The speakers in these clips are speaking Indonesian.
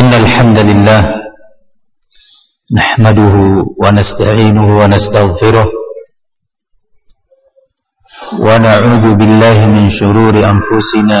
إن الحمد لله نحمده ونستعينه ونستغفره ونعوذ بالله من شرور أنفسنا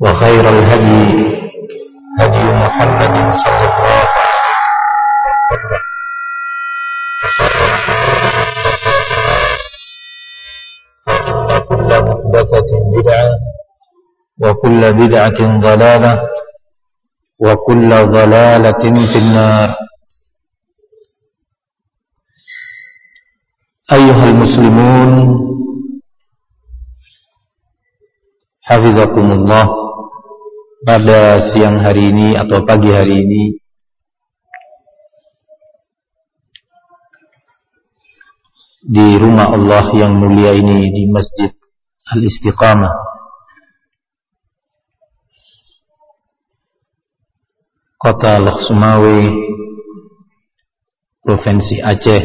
وخير الهدي هدي محمد صلى الله عليه وسلم. وشر وكل محدثة بدعة وكل بدعة ضلالة وكل ضلالة في النار. أيها المسلمون حفظكم الله. Pada siang hari ini atau pagi hari ini. Di rumah Allah yang mulia ini di Masjid Al-Istiqamah. Kota Lok Sumawe, Provinsi Aceh,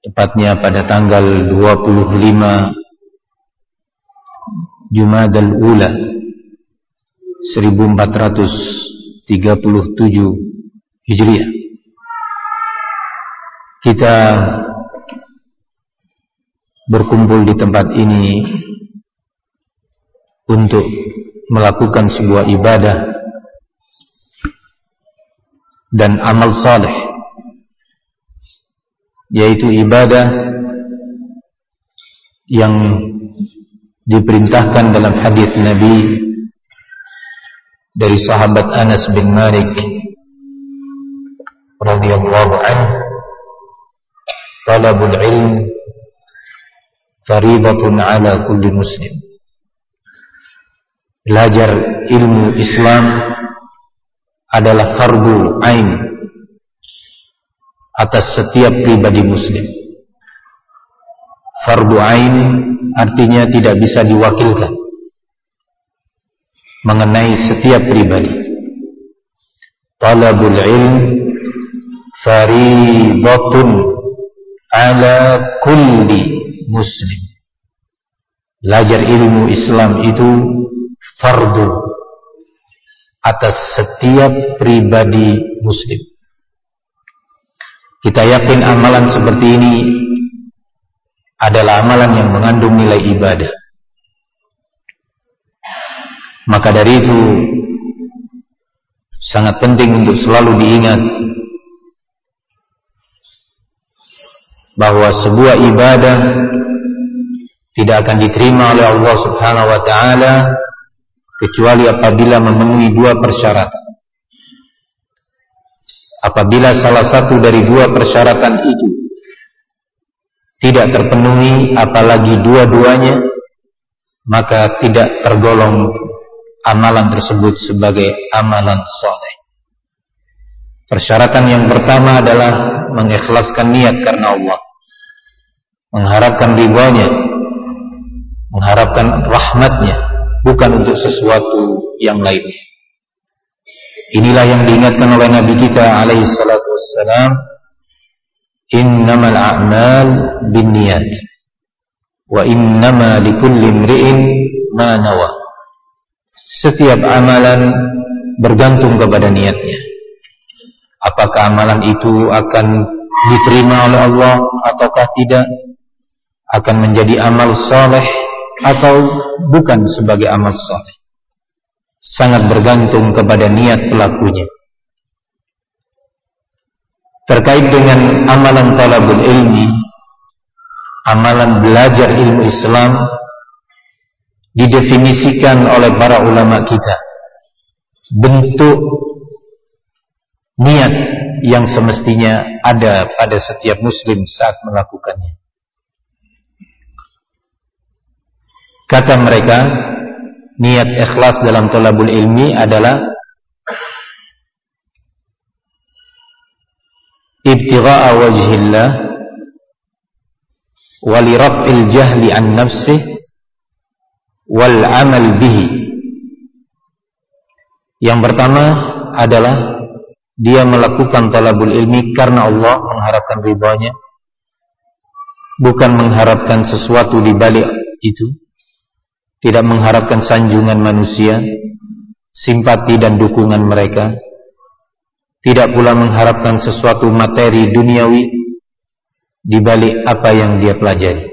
tepatnya pada tanggal 25 Jumadal Ula 1437 Hijriah. Kita berkumpul di tempat ini untuk melakukan sebuah ibadah dan amal saleh yaitu ibadah yang diperintahkan dalam hadis Nabi dari sahabat Anas bin Malik radhiyallahu anhu talabul ilm faridatun ala kulli muslim belajar ilmu Islam adalah fardu ain atas setiap pribadi muslim. Fardu ain artinya tidak bisa diwakilkan mengenai setiap pribadi. Talabul ilm faridatun ala kulli muslim. Belajar ilmu Islam itu fardu atas setiap pribadi muslim. Kita yakin amalan seperti ini adalah amalan yang mengandung nilai ibadah. Maka dari itu sangat penting untuk selalu diingat bahwa sebuah ibadah tidak akan diterima oleh Allah Subhanahu wa taala kecuali apabila memenuhi dua persyaratan. Apabila salah satu dari dua persyaratan itu tidak terpenuhi apalagi dua-duanya maka tidak tergolong amalan tersebut sebagai amalan soleh. Persyaratan yang pertama adalah mengikhlaskan niat karena Allah. Mengharapkan ridhonya. Mengharapkan rahmatnya. Bukan untuk sesuatu yang lainnya. Inilah yang diingatkan oleh Nabi kita alaihi salatu wassalam. Innamal a'mal bin niyat. Wa innama likulli imri'in ma nawa. Setiap amalan bergantung kepada niatnya apakah amalan itu akan diterima oleh Allah ataukah tidak akan menjadi amal soleh atau bukan sebagai amal soleh sangat bergantung kepada niat pelakunya terkait dengan amalan talabul ilmi amalan belajar ilmu Islam didefinisikan oleh para ulama kita bentuk niat yang semestinya ada pada setiap muslim saat melakukannya. Kata mereka, niat ikhlas dalam tolabul ilmi adalah ibtigha'a wajhillah wa li raf'il jahli an nafsih wal amal bihi. Yang pertama adalah dia melakukan talabul ilmi karena Allah mengharapkan ridhonya bukan mengharapkan sesuatu di balik itu tidak mengharapkan sanjungan manusia simpati dan dukungan mereka tidak pula mengharapkan sesuatu materi duniawi di balik apa yang dia pelajari.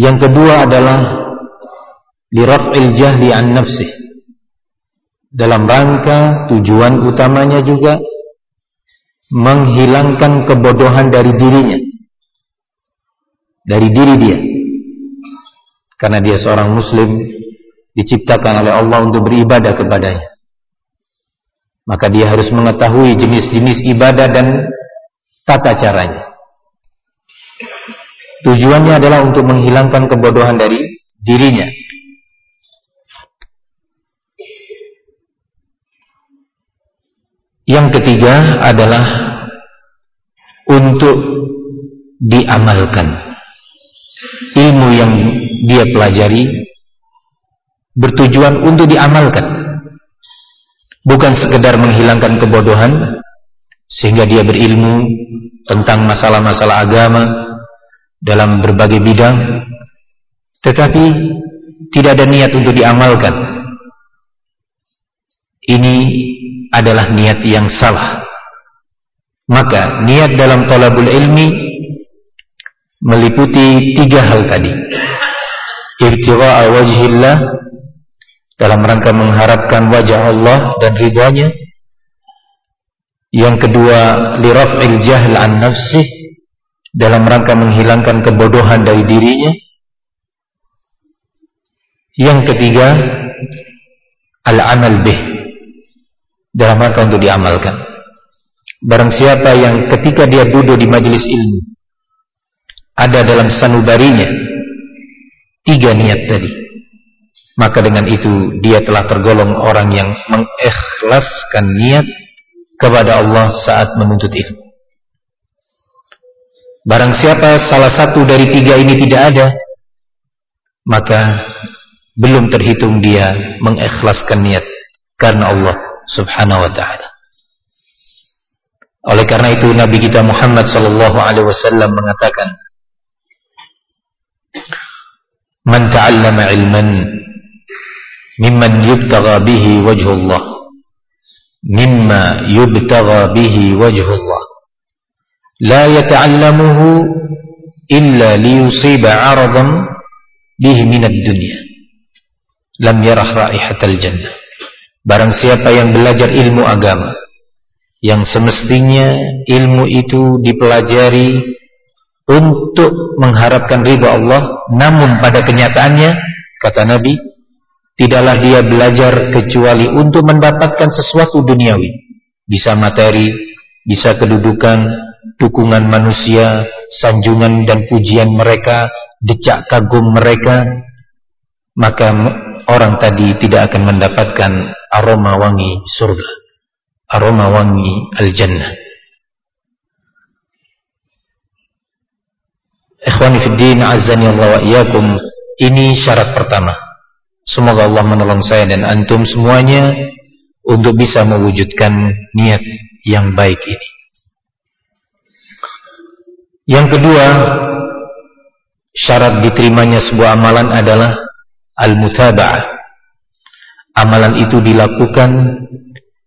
Yang kedua adalah liraf'il jahli an nafsih. Dalam rangka tujuan utamanya juga menghilangkan kebodohan dari dirinya dari diri dia. Karena dia seorang muslim diciptakan oleh Allah untuk beribadah kepadanya. Maka dia harus mengetahui jenis-jenis ibadah dan tata caranya. Tujuannya adalah untuk menghilangkan kebodohan dari dirinya. Yang ketiga adalah untuk diamalkan. Ilmu yang dia pelajari bertujuan untuk diamalkan. Bukan sekedar menghilangkan kebodohan sehingga dia berilmu tentang masalah-masalah agama dalam berbagai bidang tetapi tidak ada niat untuk diamalkan. Ini adalah niat yang salah. Maka niat dalam talabul ilmi meliputi tiga hal tadi. Ibtigha'a wajhillah dalam rangka mengharapkan wajah Allah dan ridhanya. Yang kedua, liraf'il jahl an nafsih dalam rangka menghilangkan kebodohan dari dirinya. Yang ketiga, al-amal bih dalam rangka untuk diamalkan. Barang siapa yang ketika dia duduk di majelis ilmu ada dalam sanubarinya tiga niat tadi, maka dengan itu dia telah tergolong orang yang mengikhlaskan niat kepada Allah saat menuntut ilmu. Barang siapa salah satu dari tiga ini tidak ada, maka belum terhitung dia mengikhlaskan niat karena Allah subhanahu wa ta'ala oleh karena itu Nabi kita Muhammad sallallahu alaihi wasallam mengatakan Man ta'allama ilman mimman yubtagha bihi wajhullah mimma yubtagha bihi wajhullah la yata'allamuhu illa liyusiba 'aradan bihi minad dunya lam yarah raihatal jannah Barang siapa yang belajar ilmu agama Yang semestinya ilmu itu dipelajari Untuk mengharapkan ridha Allah Namun pada kenyataannya Kata Nabi Tidaklah dia belajar kecuali untuk mendapatkan sesuatu duniawi Bisa materi Bisa kedudukan Dukungan manusia Sanjungan dan pujian mereka Decak kagum mereka Maka orang tadi tidak akan mendapatkan aroma wangi surga, aroma wangi al-jannah. Ikhwani fiddin azani Allah wa iyakum Ini syarat pertama Semoga Allah menolong saya dan antum semuanya Untuk bisa mewujudkan niat yang baik ini. Yang kedua Syarat diterimanya sebuah amalan adalah Al-mutaba'ah. Amalan itu dilakukan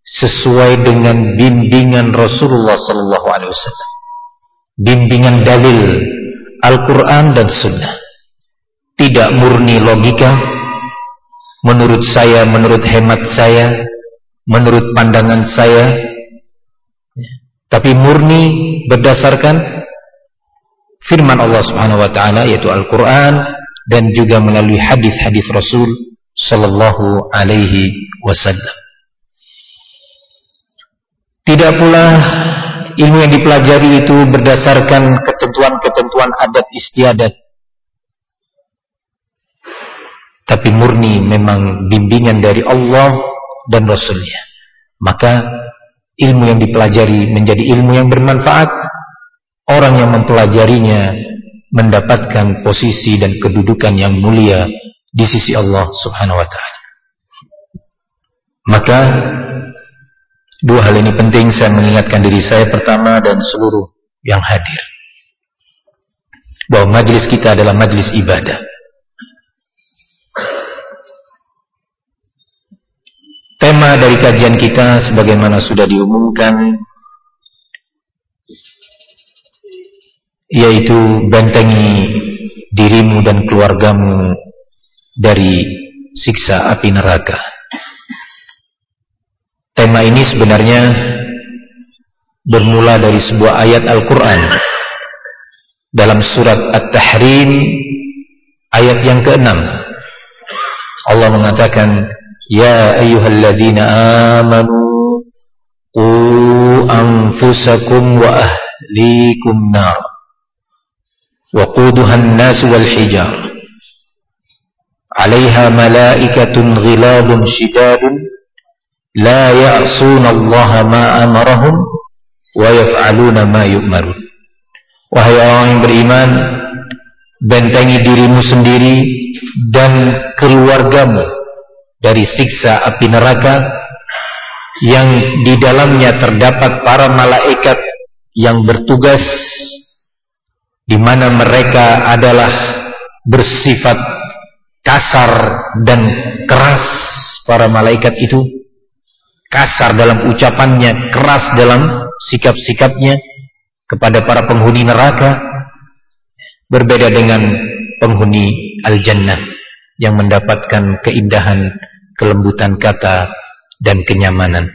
Sesuai dengan bimbingan Rasulullah Sallallahu Alaihi Wasallam. Bimbingan dalil Al-Quran dan Sunnah. Tidak murni logika menurut saya, menurut hemat saya menurut pandangan saya tapi murni berdasarkan firman Allah subhanahu wa ta'ala yaitu Al-Quran dan juga melalui hadis-hadis Rasul sallallahu alaihi wasallam. Tidak pula ilmu yang dipelajari itu berdasarkan ketentuan-ketentuan adat istiadat tapi murni memang bimbingan dari Allah dan Rasulnya maka ilmu yang dipelajari menjadi ilmu yang bermanfaat orang yang mempelajarinya mendapatkan posisi dan kedudukan yang mulia di sisi Allah subhanahu wa ta'ala maka Dua hal ini penting saya mengingatkan diri saya pertama dan seluruh yang hadir. Bahwa majlis kita adalah majlis ibadah. Tema dari kajian kita sebagaimana sudah diumumkan yaitu bentengi dirimu dan keluargamu dari siksa api neraka. Tema ini sebenarnya bermula dari sebuah ayat Al-Quran dalam surat At-Tahrim ayat yang keenam. Allah mengatakan, Qu anfusakum wa ahlikum nar wa quduha an-nas wal hijar 'alayha malaikatun ghilabun shidadun la ya'suna Allah ma amarahum wa yaf'aluna ma yu'marun wahai orang yang beriman bentengi dirimu sendiri dan keluargamu dari siksa api neraka yang di dalamnya terdapat para malaikat yang bertugas di mana mereka adalah bersifat kasar dan keras. Para malaikat itu kasar dalam ucapannya, keras dalam sikap-sikapnya kepada para penghuni neraka berbeda dengan penghuni al-jannah yang mendapatkan keindahan, kelembutan kata dan kenyamanan.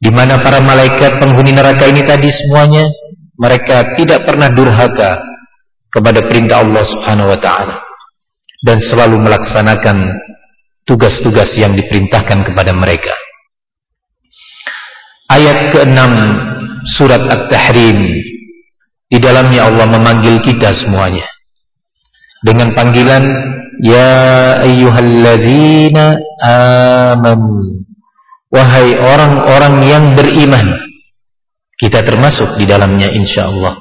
Di mana para malaikat penghuni neraka ini tadi semuanya mereka tidak pernah durhaka kepada perintah Allah Subhanahu wa taala dan selalu melaksanakan tugas-tugas yang diperintahkan kepada mereka. Ayat ke-6 surat At-Tahrim di dalamnya Allah memanggil kita semuanya dengan panggilan ya ayyuhalladzina amanu. Wahai orang-orang yang beriman. Kita termasuk di dalamnya insyaallah.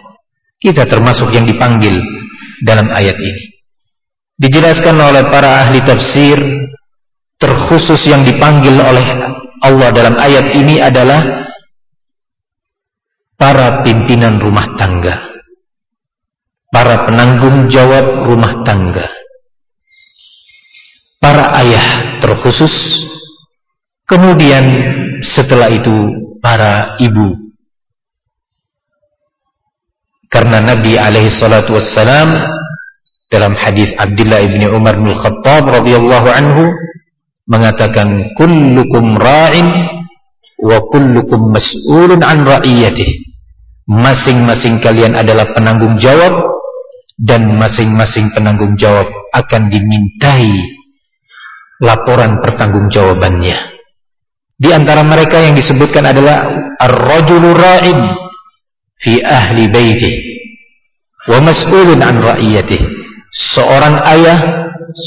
Kita termasuk yang dipanggil dalam ayat ini. Dijelaskan oleh para ahli tafsir terkhusus yang dipanggil oleh Allah dalam ayat ini adalah para pimpinan rumah tangga. Para penanggung jawab rumah tangga para ayah terkhusus kemudian setelah itu para ibu karena Nabi alaihi salatu wassalam dalam hadis Abdullah ibni Umar bin Khattab radhiyallahu anhu mengatakan kullukum ra'in wa kullukum mas'ulun an ra'iyatih. Masing-masing kalian adalah penanggung jawab dan masing-masing penanggung jawab akan dimintai laporan pertanggungjawabannya. Di antara mereka yang disebutkan adalah ar-rajulu ra'in fi ahli baitih wa mas'ulun an ra'iyatih. Seorang ayah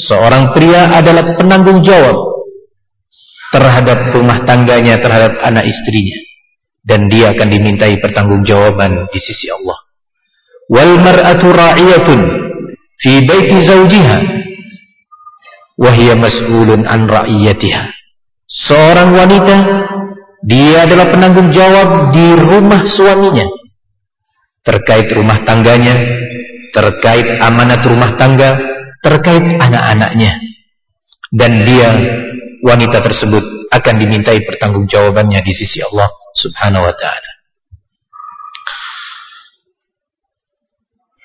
seorang pria adalah penanggung jawab terhadap rumah tangganya, terhadap anak istrinya. Dan dia akan dimintai pertanggungjawaban di sisi Allah. Wal mar'atu ra'iyatun fi baiti zawjiha wa hiya mas'ulun an ra'iyatiha. Seorang wanita dia adalah penanggung jawab di rumah suaminya terkait rumah tangganya, terkait amanat rumah tangga, terkait anak-anaknya. Dan dia wanita tersebut akan dimintai pertanggungjawabannya di sisi Allah Subhanahu wa taala.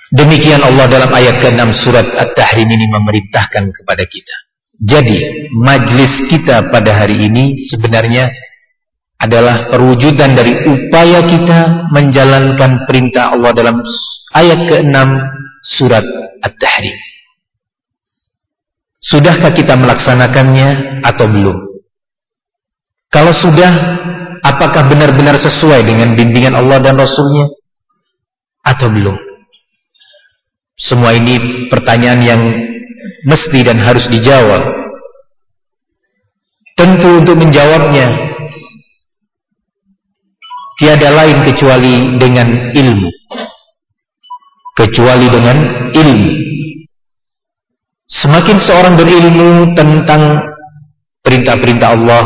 Demikian Allah dalam ayat ke-6 surat At-Tahrim ini memerintahkan kepada kita. Jadi, majlis kita pada hari ini sebenarnya adalah perwujudan dari upaya kita menjalankan perintah Allah dalam ayat ke-6 surat At-Tahrim. Sudahkah kita melaksanakannya atau belum? Kalau sudah, apakah benar-benar sesuai dengan bimbingan Allah dan Rasulnya? Atau belum? Semua ini pertanyaan yang mesti dan harus dijawab. Tentu untuk menjawabnya, tiada lain kecuali dengan ilmu. Kecuali dengan ilmu. Semakin seorang berilmu tentang perintah-perintah Allah,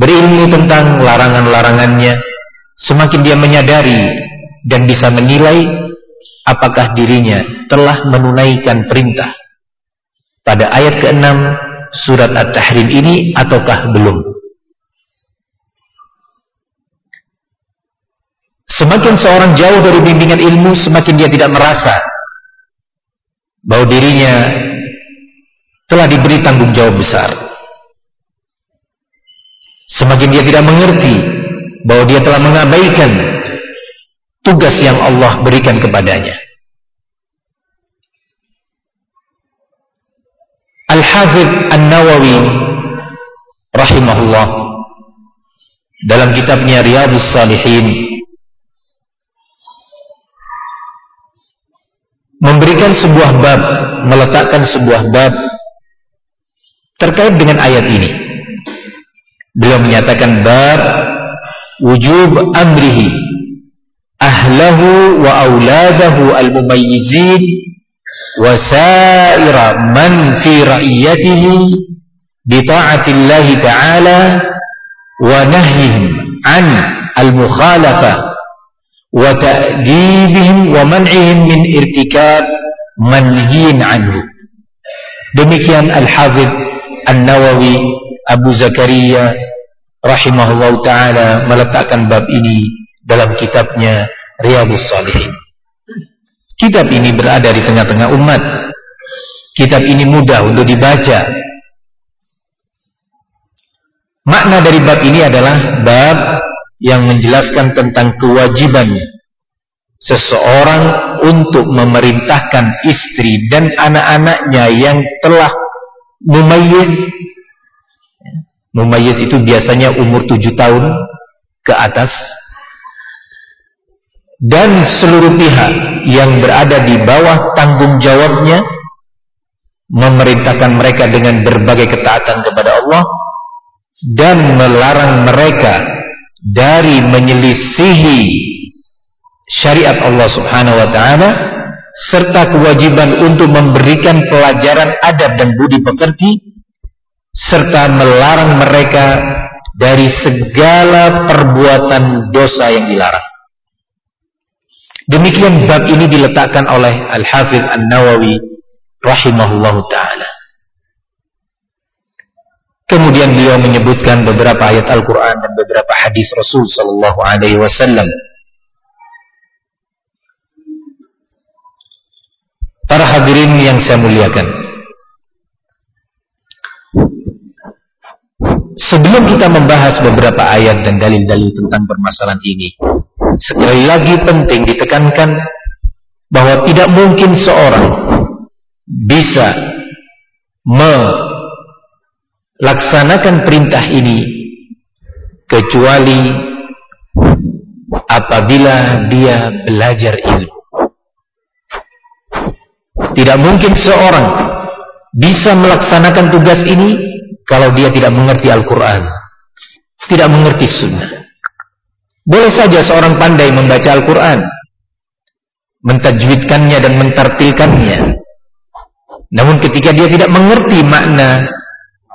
berilmu tentang larangan-larangannya, semakin dia menyadari dan bisa menilai apakah dirinya telah menunaikan perintah pada ayat ke-6 surat At-Tahrim ini ataukah belum. Semakin seorang jauh dari bimbingan ilmu, semakin dia tidak merasa bahwa dirinya telah diberi tanggung jawab besar. Semakin dia tidak mengerti bahwa dia telah mengabaikan tugas yang Allah berikan kepadanya. Al-Hafidh An-Nawawi rahimahullah dalam kitabnya Riyadhus Salihin memberikan sebuah bab, meletakkan sebuah bab terkait dengan ayat ini. Beliau menyatakan bab wujub amrihi ahlahu wa auladahu al-mumayyizin wa saira man fi ra'iyatihi bi ta'atillahi ta'ala wa nahyihim an al-mukhalafa wa ta'dibihim wa man'ihim min irtikab manhiyin anhu demikian al-hafidh An-Nawawi Abu Zakaria rahimahullah taala meletakkan bab ini dalam kitabnya Riyadhus Shalihin. Kitab ini berada di tengah-tengah umat. Kitab ini mudah untuk dibaca. Makna dari bab ini adalah bab yang menjelaskan tentang kewajiban seseorang untuk memerintahkan istri dan anak-anaknya yang telah mumayyiz mumayyiz itu biasanya umur tujuh tahun ke atas dan seluruh pihak yang berada di bawah tanggung jawabnya memerintahkan mereka dengan berbagai ketaatan kepada Allah dan melarang mereka dari menyelisihi syariat Allah Subhanahu wa taala serta kewajiban untuk memberikan pelajaran adab dan budi pekerti serta melarang mereka dari segala perbuatan dosa yang dilarang. Demikian bab ini diletakkan oleh Al-Hafidh An-Nawawi rahimahullahu taala. Kemudian beliau menyebutkan beberapa ayat Al-Qur'an dan beberapa hadis Rasul sallallahu alaihi wasallam Para hadirin yang saya muliakan Sebelum kita membahas beberapa ayat dan dalil-dalil tentang permasalahan ini Sekali lagi penting ditekankan Bahwa tidak mungkin seorang Bisa Melaksanakan perintah ini Kecuali Apabila dia belajar ilmu tidak mungkin seorang bisa melaksanakan tugas ini kalau dia tidak mengerti Al-Quran, tidak mengerti Sunnah. Boleh saja seorang pandai membaca Al-Quran, mentajwidkannya dan mentartilkannya. Namun ketika dia tidak mengerti makna,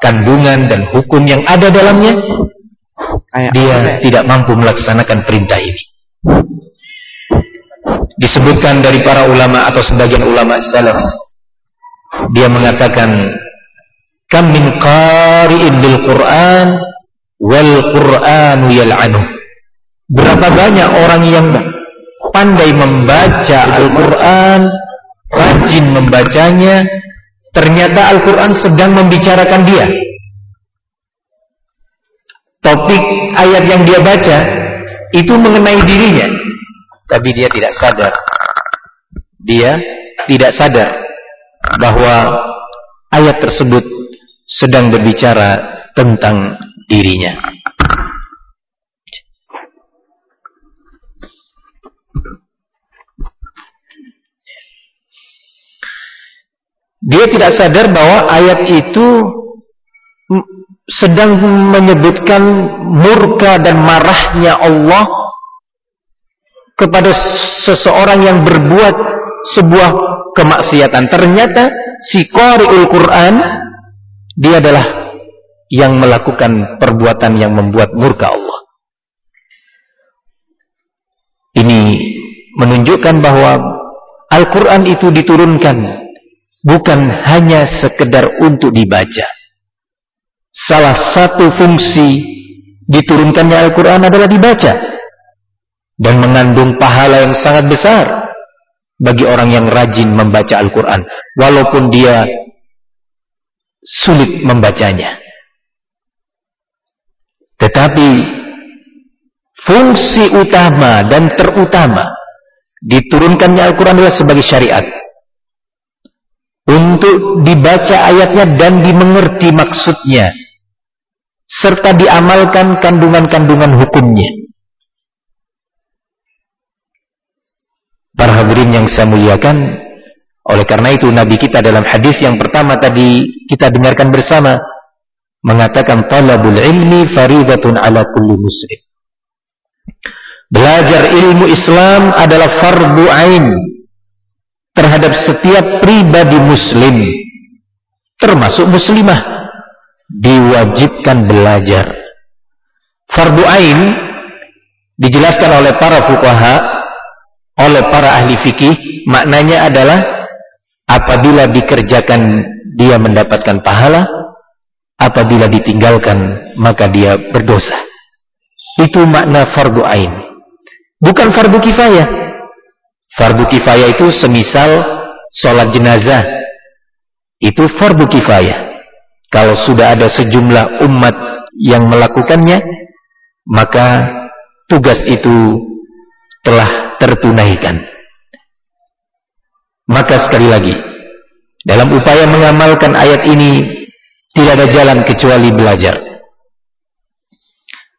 kandungan dan hukum yang ada dalamnya, dia tidak mampu melaksanakan perintah ini. Disebutkan dari para ulama atau sebagian ulama salaf, dia mengatakan, "Kam min qari'in bil Qur'an wal Qur'anu yal'anuh." Berapa banyak orang yang pandai membaca Al-Quran, rajin membacanya, ternyata Al-Quran sedang membicarakan dia. Topik ayat yang dia baca itu mengenai dirinya, tapi dia tidak sadar. Dia tidak sadar bahwa ayat tersebut sedang berbicara tentang dirinya. Dia tidak sadar bahwa ayat itu sedang menyebutkan murka dan marahnya Allah kepada seseorang yang berbuat sebuah kemaksiatan. Ternyata si qari'ul Quran dia adalah yang melakukan perbuatan yang membuat murka Allah. Ini menunjukkan bahwa Al-Quran itu diturunkan bukan hanya sekedar untuk dibaca. Salah satu fungsi diturunkannya Al-Quran adalah dibaca dan mengandung pahala yang sangat besar bagi orang yang rajin membaca Al-Quran walaupun dia sulit membacanya. Tetapi fungsi utama dan terutama diturunkannya Al-Quran adalah sebagai syariat untuk dibaca ayatnya dan dimengerti maksudnya serta diamalkan kandungan-kandungan hukumnya. Para hadirin yang saya muliakan, oleh karena itu Nabi kita dalam hadis yang pertama tadi kita dengarkan bersama mengatakan talabul ilmi faridatun ala kulli muslim. Belajar ilmu Islam adalah fardu ain terhadap setiap pribadi muslim termasuk muslimah diwajibkan belajar. Fardu ain dijelaskan oleh para fuqaha oleh para ahli fikih maknanya adalah apabila dikerjakan dia mendapatkan pahala apabila ditinggalkan maka dia berdosa. Itu makna fardu ain. Bukan fardu kifayah Fardu kifayah itu semisal sholat jenazah. Itu fardu kifayah. Kalau sudah ada sejumlah umat yang melakukannya, maka tugas itu telah tertunaikan. Maka sekali lagi, dalam upaya mengamalkan ayat ini, tidak ada jalan kecuali belajar.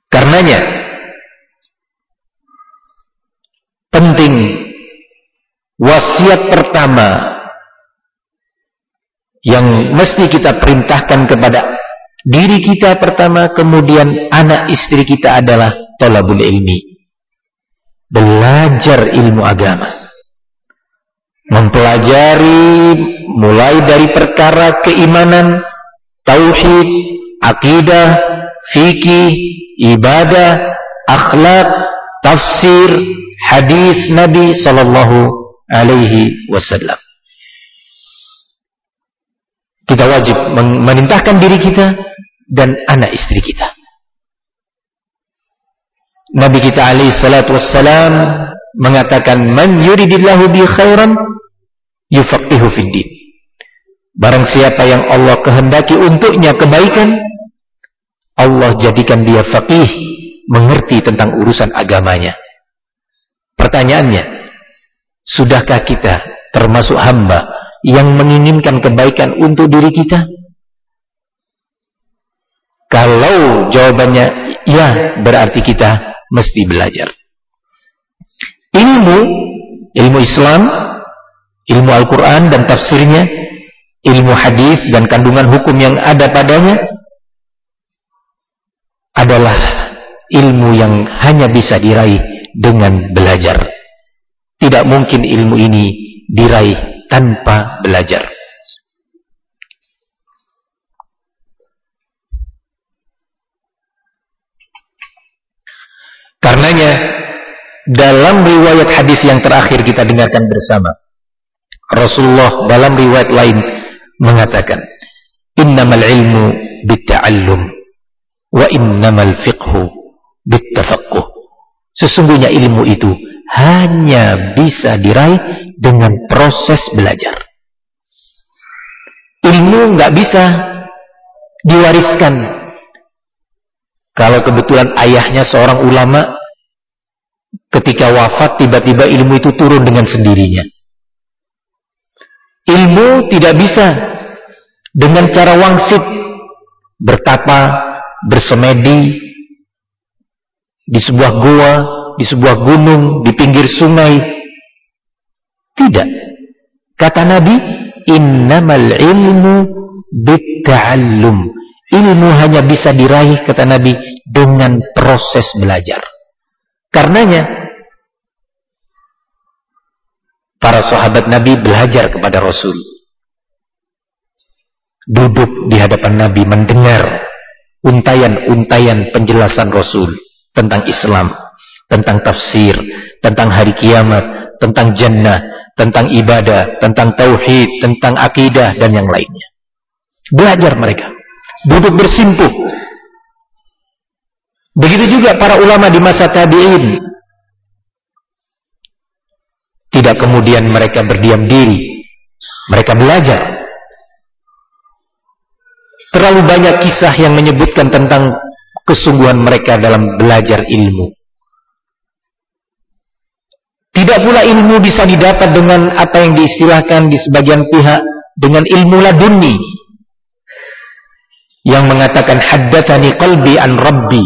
Karenanya, penting wasiat pertama yang mesti kita perintahkan kepada diri kita pertama kemudian anak istri kita adalah tolabul ilmi. Belajar ilmu agama. Mempelajari mulai dari perkara keimanan tauhid akidah fikih ibadah akhlak tafsir hadis Nabi sallallahu alaihi wasallam. Kita wajib memerintahkan diri kita dan anak istri kita. Nabi kita alaihi salatu wassalam mengatakan man yuridillahu bi khairan yufaqihu fid din. Barang siapa yang Allah kehendaki untuknya kebaikan, Allah jadikan dia faqih, mengerti tentang urusan agamanya. Pertanyaannya, Sudahkah kita termasuk hamba yang menginginkan kebaikan untuk diri kita? Kalau jawabannya ya, berarti kita mesti belajar. Ilmu, ilmu Islam, ilmu Al-Quran dan tafsirnya ilmu hadis dan kandungan hukum yang ada padanya adalah ilmu yang hanya bisa diraih dengan belajar. Tidak mungkin ilmu ini diraih tanpa belajar. Karenanya dalam riwayat hadis yang terakhir kita dengarkan bersama Rasulullah dalam riwayat lain mengatakan innamal ilmu bitta'allum wa innamal fiqhu bittafaqquh sesungguhnya ilmu itu hanya bisa diraih dengan proses belajar. Ilmu nggak bisa diwariskan. Kalau kebetulan ayahnya seorang ulama ketika wafat tiba-tiba ilmu itu turun dengan sendirinya. Ilmu tidak bisa dengan cara wangsit bertapa bersemedi di sebuah gua di sebuah gunung di pinggir sungai. Tidak. Kata Nabi innamal ilmu bitta'allum. Ilmu hanya bisa diraih kata Nabi dengan proses belajar. Karenanya para sahabat Nabi belajar kepada Rasul. Duduk di hadapan Nabi mendengar untayan-untayan penjelasan Rasul tentang Islam, tentang tafsir, tentang hari kiamat, tentang jannah, tentang ibadah, tentang tauhid, tentang akidah dan yang lainnya. Belajar mereka. Duduk bersimpuh. Begitu juga para ulama di masa tabi'in tidak kemudian mereka berdiam diri. Mereka belajar. Terlalu banyak kisah yang menyebutkan tentang kesungguhan mereka dalam belajar ilmu. Tidak pula ilmu bisa didapat dengan apa yang diistilahkan di sebagian pihak dengan ilmu laduni yang mengatakan haddatsani qalbi an rabbi.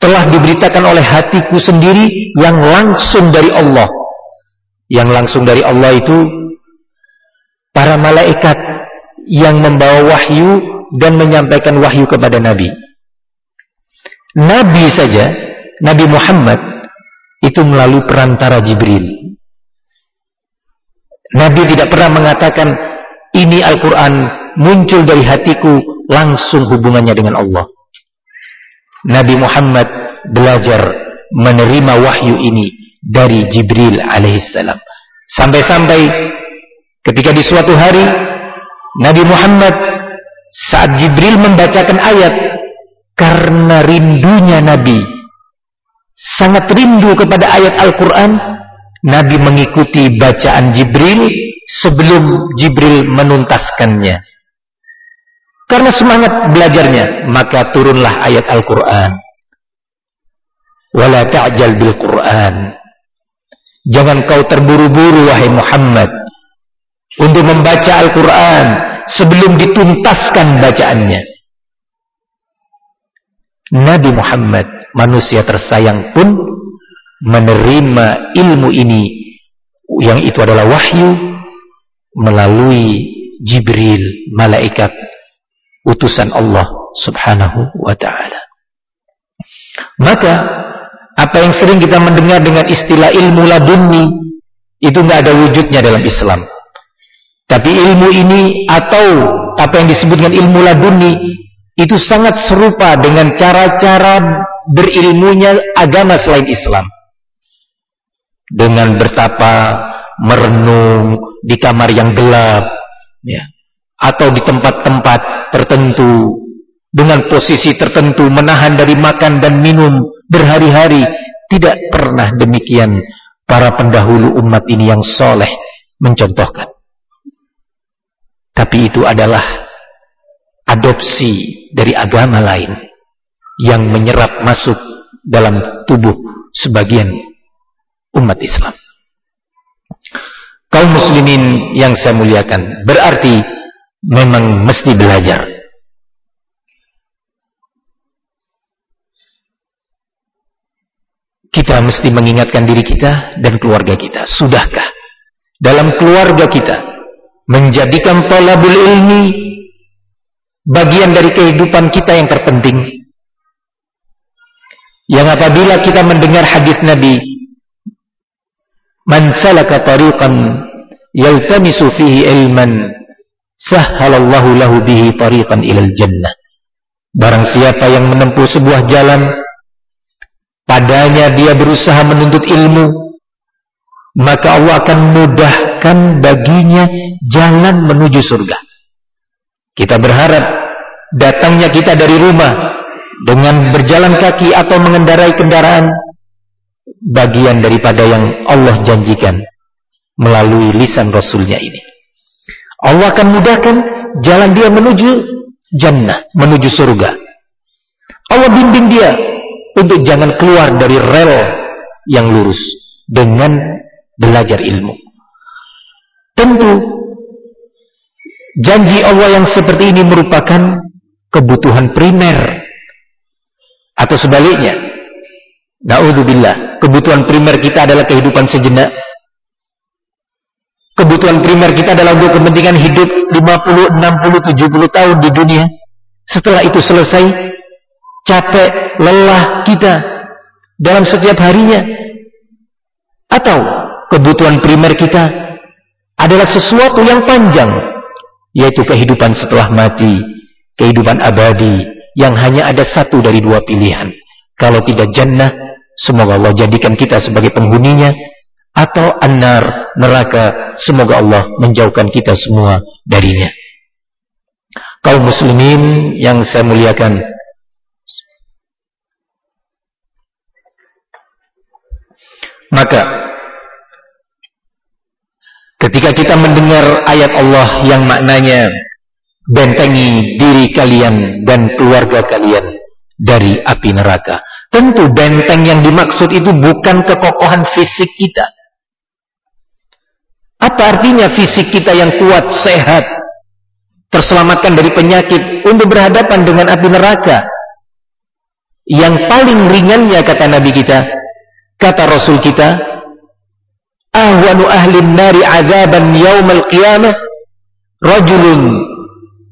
Telah diberitakan oleh hatiku sendiri yang langsung dari Allah. Yang langsung dari Allah itu para malaikat yang membawa wahyu dan menyampaikan wahyu kepada Nabi. Nabi saja, Nabi Muhammad itu melalui perantara Jibril. Nabi tidak pernah mengatakan ini Al-Quran muncul dari hatiku langsung hubungannya dengan Allah. Nabi Muhammad belajar menerima wahyu ini dari Jibril alaihissalam. Sampai-sampai ketika di suatu hari Nabi Muhammad saat Jibril membacakan ayat karena rindunya Nabi sangat rindu kepada ayat Al-Quran. Nabi mengikuti bacaan Jibril sebelum Jibril menuntaskannya. Karena semangat belajarnya maka turunlah ayat Al-Quran. Wala ta'jal bil Quran. Jangan kau terburu-buru wahai Muhammad untuk membaca Al-Quran sebelum dituntaskan bacaannya. Nabi Muhammad, manusia tersayang pun menerima ilmu ini yang itu adalah wahyu melalui Jibril, malaikat utusan Allah Subhanahu wa taala. Maka apa yang sering kita mendengar dengan istilah ilmu laduni itu nggak ada wujudnya dalam Islam. Tapi ilmu ini atau apa yang disebut dengan ilmu laduni itu sangat serupa dengan cara-cara berilmunya agama selain Islam. Dengan bertapa, merenung di kamar yang gelap, ya, atau di tempat-tempat tertentu dengan posisi tertentu menahan dari makan dan minum berhari-hari tidak pernah demikian para pendahulu umat ini yang soleh mencontohkan. Tapi itu adalah adopsi dari agama lain yang menyerap masuk dalam tubuh sebagian umat Islam. Kaum muslimin yang saya muliakan berarti memang mesti belajar kita mesti mengingatkan diri kita dan keluarga kita. Sudahkah dalam keluarga kita menjadikan tolabul ilmi bagian dari kehidupan kita yang terpenting yang apabila kita mendengar hadis Nabi man salaka tariqan yaltamisu fihi ilman sahhalallahu lahu bihi tariqan ilal jannah barang siapa yang menempuh sebuah jalan padanya dia berusaha menuntut ilmu maka Allah akan mudahkan baginya jalan menuju surga. Kita berharap datangnya kita dari rumah dengan berjalan kaki atau mengendarai kendaraan bagian daripada yang Allah janjikan melalui lisan Rasulnya ini. Allah akan mudahkan jalan dia menuju jannah, menuju surga. Allah bimbing dia untuk jangan keluar dari rel yang lurus dengan belajar ilmu. Tentu janji Allah yang seperti ini merupakan kebutuhan primer atau sebaliknya. Naudzubillah, kebutuhan primer kita adalah kehidupan sejenak. Kebutuhan primer kita adalah untuk kepentingan hidup 50, 60, 70 tahun di dunia. Setelah itu selesai, capek, lelah kita dalam setiap harinya. Atau kebutuhan primer kita adalah sesuatu yang panjang yaitu kehidupan setelah mati kehidupan abadi yang hanya ada satu dari dua pilihan. Kalau tidak jannah semoga Allah jadikan kita sebagai penghuninya atau annar neraka semoga Allah menjauhkan kita semua darinya. Kaum muslimin yang saya muliakan. Maka Ketika kita mendengar ayat Allah yang maknanya bentengi diri kalian dan keluarga kalian dari api neraka. Tentu benteng yang dimaksud itu bukan kekokohan fisik kita. Apa artinya fisik kita yang kuat, sehat, terselamatkan dari penyakit untuk berhadapan dengan api neraka? Yang paling ringannya kata Nabi kita, kata Rasul kita, ahwanu ahli nari azaban yaumal qiyamah rajulun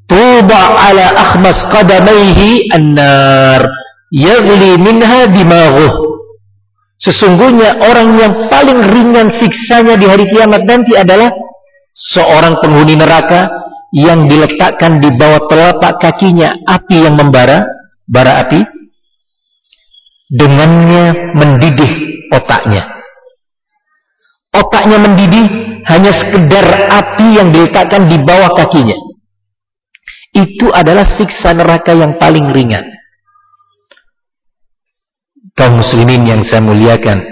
tuba ala akhmas qadamaihi annar. Yaghli minha dimaghuh. Sesungguhnya orang yang paling ringan siksanya di hari kiamat nanti adalah seorang penghuni neraka yang diletakkan di bawah telapak kakinya api yang membara bara api dengannya mendidih otaknya. Otaknya mendidih hanya sekedar api yang diletakkan di bawah kakinya. Itu adalah siksa neraka yang paling ringan. Kaum muslimin yang saya muliakan,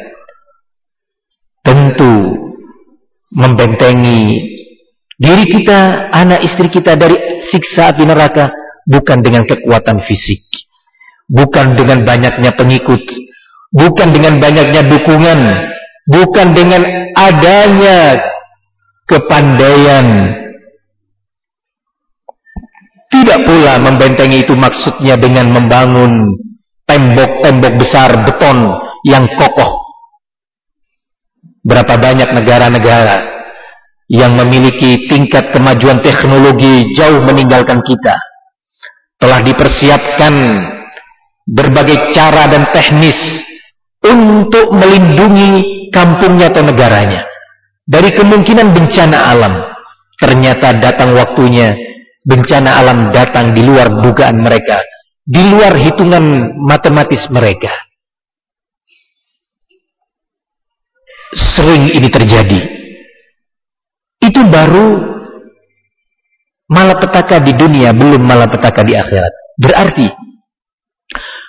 tentu membentengi diri kita, anak istri kita dari siksa api neraka bukan dengan kekuatan fisik, bukan dengan banyaknya pengikut, bukan dengan banyaknya dukungan, bukan dengan adanya kepandaian tidak pula membentengi itu maksudnya dengan membangun tembok-tembok besar beton yang kokoh. Berapa banyak negara-negara yang memiliki tingkat kemajuan teknologi jauh meninggalkan kita telah dipersiapkan berbagai cara dan teknis untuk melindungi kampungnya atau negaranya. Dari kemungkinan bencana alam ternyata datang waktunya bencana alam datang di luar dugaan mereka di luar hitungan matematis mereka. Sering ini terjadi. Itu baru malapetaka di dunia belum malapetaka di akhirat. Berarti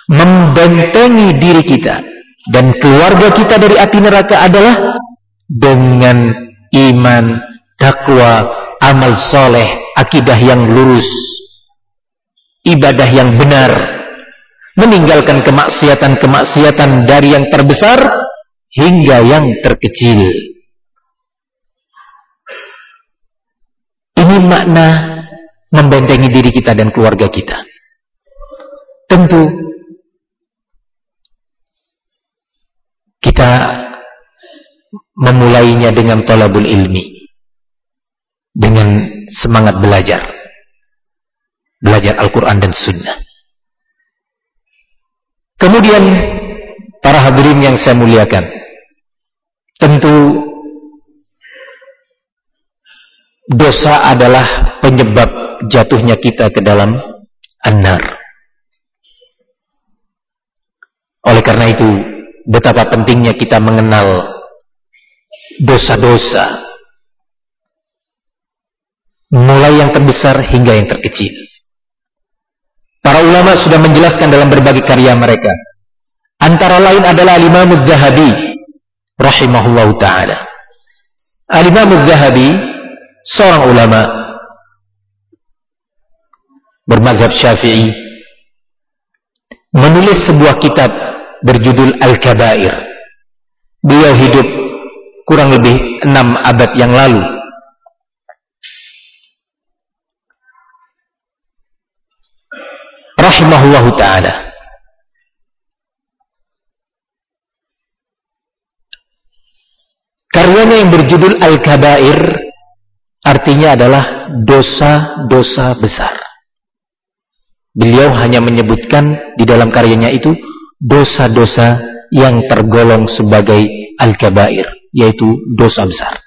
membentengi diri kita dan keluarga kita dari api neraka adalah dengan iman, takwa, amal soleh, akidah yang lurus, ibadah yang benar, meninggalkan kemaksiatan-kemaksiatan dari yang terbesar hingga yang terkecil. Ini makna membentengi diri kita dan keluarga kita. Tentu kita memulainya dengan talabul ilmi. dengan semangat belajar. Belajar Al-Quran dan Sunnah. Kemudian, para hadirin yang saya muliakan, tentu dosa adalah penyebab jatuhnya kita ke dalam an-nar. Oleh karena itu, betapa pentingnya kita mengenal dosa-dosa mulai yang terbesar hingga yang terkecil. Para ulama sudah menjelaskan dalam berbagai karya mereka. Antara lain adalah Imam Az-Zahabi rahimahullahu taala. Al-Imam Az-Zahabi seorang ulama bermadzhab Syafi'i menulis sebuah kitab berjudul Al-Kabair. Beliau hidup kurang lebih enam abad yang lalu rahimahullahu taala. Karyanya yang berjudul Al-Kabair artinya adalah dosa-dosa besar. Beliau hanya menyebutkan di dalam karyanya itu dosa-dosa yang tergolong sebagai Al-Kabair, yaitu dosa besar.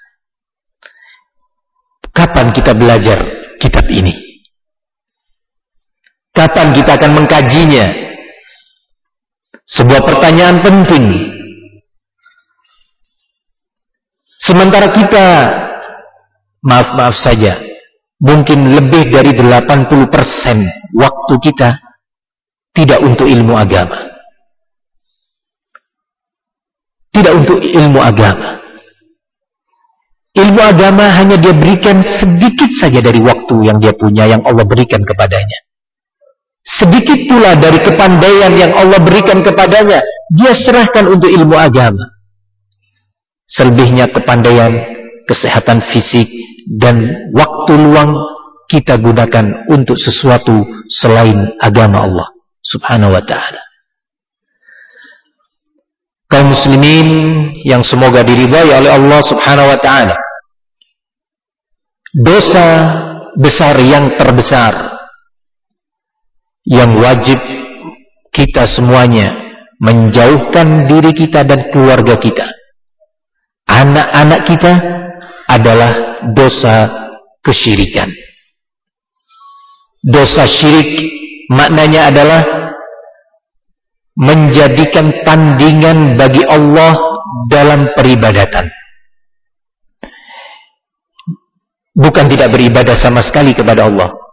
Kapan kita belajar kitab ini? Kapan kita akan mengkajinya? Sebuah pertanyaan penting. Sementara kita, maaf-maaf saja, mungkin lebih dari 80% waktu kita tidak untuk ilmu agama. Tidak untuk ilmu agama. Ilmu agama hanya dia berikan sedikit saja dari waktu yang dia punya, yang Allah berikan kepadanya. Sedikit pula dari kepandaian yang Allah berikan kepadanya, dia serahkan untuk ilmu agama. Selebihnya kepandaian, kesehatan fisik, dan waktu luang kita gunakan untuk sesuatu selain agama Allah subhanahu wa ta'ala. Kaum muslimin yang semoga diridhai oleh Allah subhanahu wa ta'ala. Dosa besar yang terbesar yang wajib kita semuanya menjauhkan diri kita dan keluarga kita. Anak-anak kita adalah dosa kesyirikan. Dosa syirik maknanya adalah menjadikan tandingan bagi Allah dalam peribadatan. Bukan tidak beribadah sama sekali kepada Allah.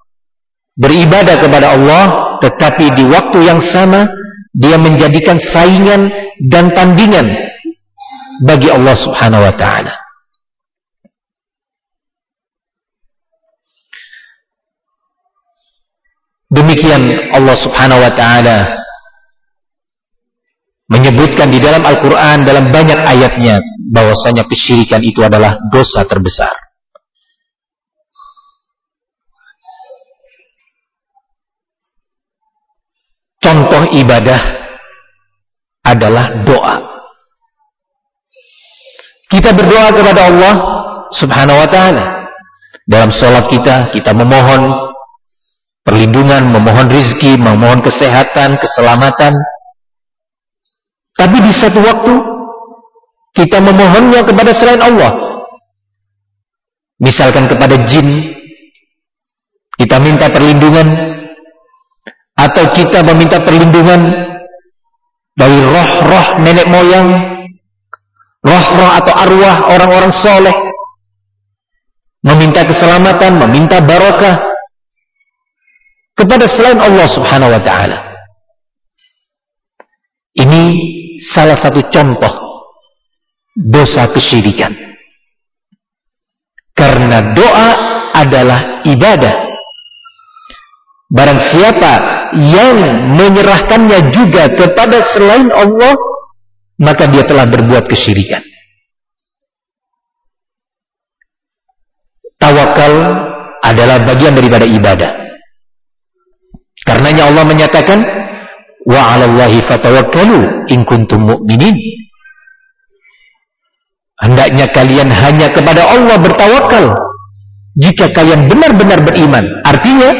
Beribadah kepada Allah tetapi di waktu yang sama dia menjadikan saingan dan tandingan bagi Allah Subhanahu wa taala. Demikian Allah Subhanahu wa taala menyebutkan di dalam Al-Qur'an dalam banyak ayatnya bahwasanya kesyirikan itu adalah dosa terbesar. Contoh ibadah adalah doa. Kita berdoa kepada Allah Subhanahu wa taala. Dalam sholat kita, kita memohon perlindungan, memohon rizki, memohon kesehatan, keselamatan. Tapi di satu waktu, kita memohonnya kepada selain Allah. Misalkan kepada jin, kita minta perlindungan atau kita meminta perlindungan dari roh-roh nenek moyang, roh-roh atau arwah orang-orang soleh, meminta keselamatan, meminta barokah kepada selain Allah Subhanahu wa taala. Ini salah satu contoh dosa kesyirikan. Karena doa adalah ibadah Barang siapa yang menyerahkannya juga kepada selain Allah, maka dia telah berbuat kesyirikan. Tawakal adalah bagian daripada ibadah. Karenanya Allah menyatakan, wa 'alallahi fatawakkalu in kuntum mu'minin. Hendaknya kalian hanya kepada Allah bertawakal jika kalian benar-benar beriman. Artinya,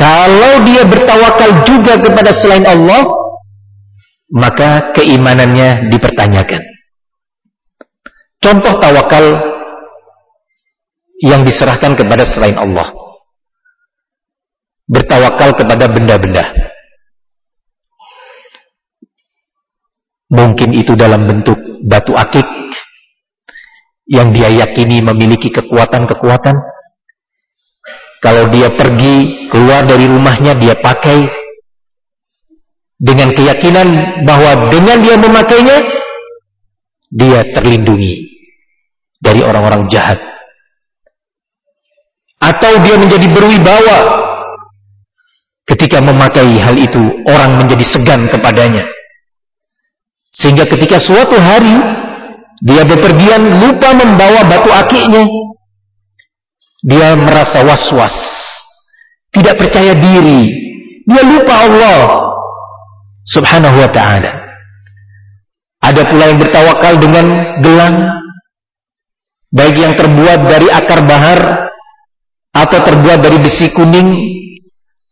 kalau dia bertawakal juga kepada selain Allah, maka keimanannya dipertanyakan. Contoh tawakal yang diserahkan kepada selain Allah. Bertawakal kepada benda-benda. Mungkin itu dalam bentuk batu akik yang dia yakini memiliki kekuatan-kekuatan. Kalau dia pergi keluar dari rumahnya dia pakai dengan keyakinan bahwa dengan dia memakainya dia terlindungi dari orang-orang jahat. Atau dia menjadi berwibawa ketika memakai hal itu orang menjadi segan kepadanya. Sehingga ketika suatu hari dia bepergian lupa membawa batu akiknya. Dia merasa was-was. Tidak percaya diri. Dia lupa Allah. Subhanahu wa ta'ala. Ada pula yang bertawakal dengan gelang. Baik yang terbuat dari akar bahar. Atau terbuat dari besi kuning.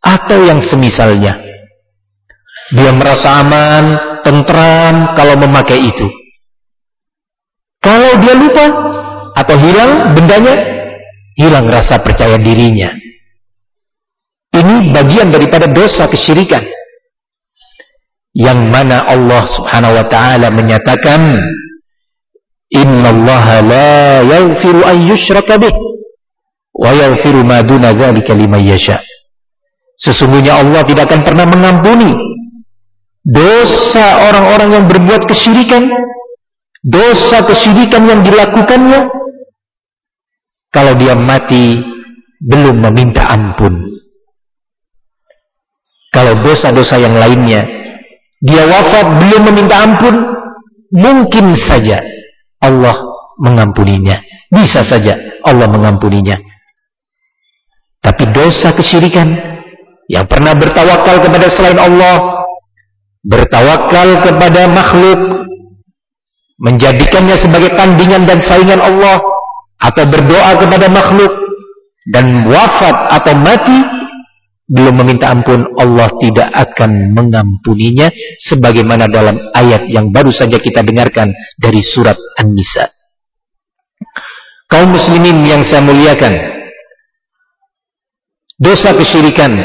Atau yang semisalnya. Dia merasa aman, tentram kalau memakai itu. Kalau dia lupa atau hilang bendanya, hilang rasa percaya dirinya. Ini bagian daripada dosa kesyirikan. Yang mana Allah Subhanahu wa taala menyatakan Innallaha la yaghfiru an yushraka bih wa yaghfiru ma duna dzalika liman yasha. Sesungguhnya Allah tidak akan pernah mengampuni dosa orang-orang yang berbuat kesyirikan, dosa kesyirikan yang dilakukannya, kalau dia mati belum meminta ampun. Kalau dosa-dosa yang lainnya, dia wafat belum meminta ampun, mungkin saja Allah mengampuninya. Bisa saja Allah mengampuninya. Tapi dosa kesyirikan yang pernah bertawakal kepada selain Allah bertawakal kepada makhluk menjadikannya sebagai tandingan dan saingan Allah atau berdoa kepada makhluk dan wafat atau mati belum meminta ampun Allah tidak akan mengampuninya sebagaimana dalam ayat yang baru saja kita dengarkan dari surat An-Nisa. Kaum muslimin yang saya muliakan dosa kesyirikan.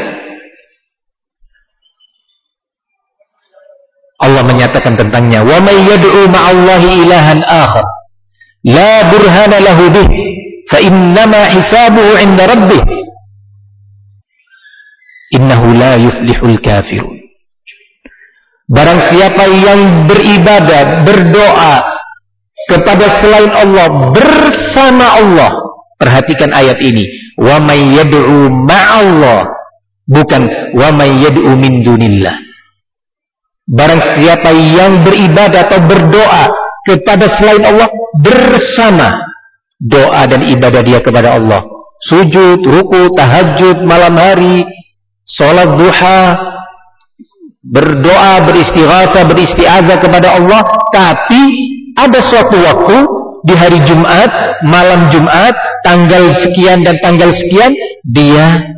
Allah menyatakan tentangnya wa may yad'u ma'allahi ilahan akhar burhana lahu bih fa innama hisabuhu 'inda rabbih innahu la yuflihul kafirun Barang siapa yang beribadah, berdoa kepada selain Allah bersama Allah. Perhatikan ayat ini. Wa may yad'u ma'allah bukan wa may yad'u min dunillah. Barang siapa yang beribadah atau berdoa kepada selain Allah bersama doa dan ibadah dia kepada Allah. Sujud, ruku, tahajud, malam hari, sholat duha, berdoa, beristighatsah, beristiazah kepada Allah, tapi ada suatu waktu di hari Jumat, malam Jumat, tanggal sekian dan tanggal sekian, dia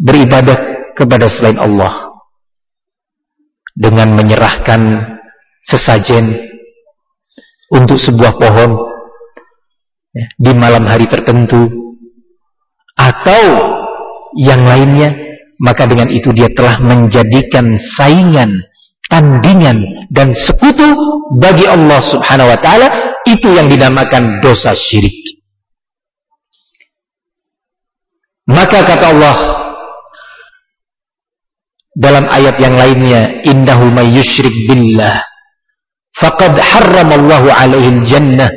beribadah kepada selain Allah dengan menyerahkan sesajen untuk sebuah pohon ya, di malam hari tertentu atau yang lainnya maka dengan itu dia telah menjadikan saingan tandingan dan sekutu bagi Allah Subhanahu wa taala itu yang dinamakan dosa syirik. Maka kata Allah dalam ayat yang lainnya innahu may yusyrik billah harramallahu alaihi jannah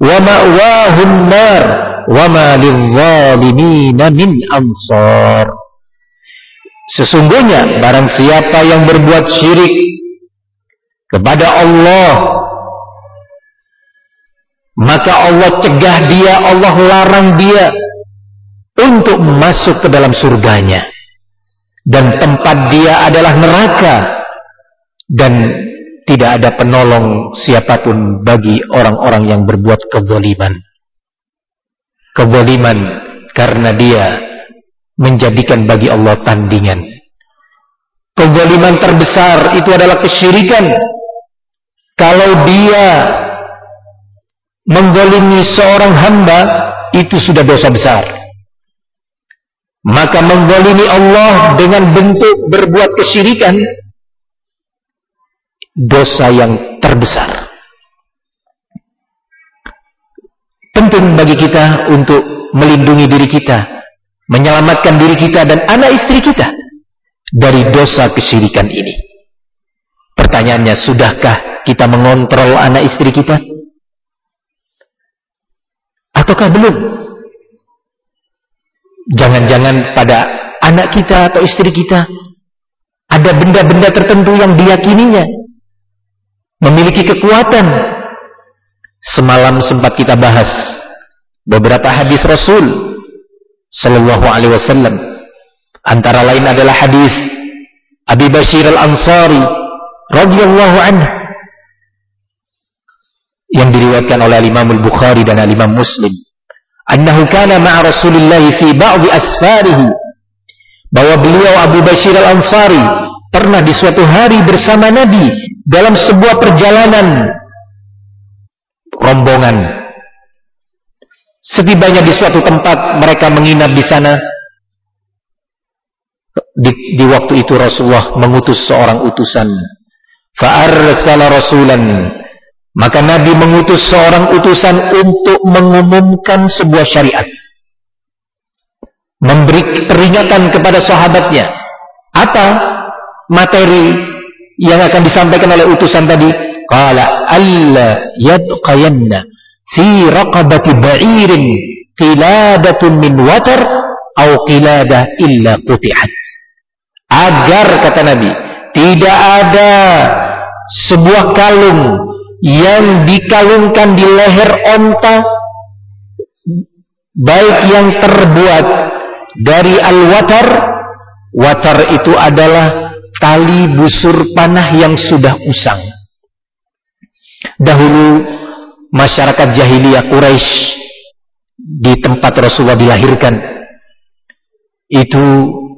wa ma'wahu an-nar wa ma lidh-dhalimin min ansar. Sesungguhnya barang siapa yang berbuat syirik kepada Allah maka Allah cegah dia Allah larang dia untuk masuk ke dalam surganya. Dan tempat dia adalah neraka dan tidak ada penolong siapa pun bagi orang-orang yang berbuat kezaliman. Kezaliman karena dia menjadikan bagi Allah tandingan. Kezaliman terbesar itu adalah kesyirikan. Kalau dia menggolimi seorang hamba, itu sudah dosa besar. Maka menggolimi Allah dengan bentuk berbuat kesyirikan, dosa yang terbesar. Penting bagi kita untuk melindungi diri kita, menyelamatkan diri kita dan anak istri kita dari dosa kesyirikan ini. Pertanyaannya, sudahkah kita mengontrol anak istri kita? Ataukah belum? Jangan-jangan pada anak kita atau istri kita ada benda-benda tertentu yang diyakininya memiliki kekuatan Semalam sempat kita bahas beberapa hadis Rasul sallallahu alaihi wasallam. Antara lain adalah hadis Abi Bashir Al-Ansari radhiyallahu anhu yang diriwayatkan oleh Imam Al-Bukhari dan Imam Muslim. Annahu kana ma'a Rasulillah fi ba'd asfarihi bahwa beliau Abu Bashir Al-Ansari pernah di suatu hari bersama Nabi dalam sebuah perjalanan rombongan. Setibanya di suatu tempat mereka menginap di sana. Di, di waktu itu Rasulullah mengutus seorang utusan. Fa'arsala rasulan. Maka Nabi mengutus seorang utusan untuk mengumumkan sebuah syariat. Memberi peringatan kepada sahabatnya. Apa materi yang akan disampaikan oleh utusan tadi? qala alla yabqayanna fi raqabati ba'irin qiladatun min watar au qiladah illa quti'at agar kata Nabi tidak ada sebuah kalung yang dikalungkan di leher onta baik yang terbuat dari al-watar watar itu adalah tali busur panah yang sudah usang. Dahulu masyarakat jahiliyah Quraisy di tempat Rasulullah dilahirkan itu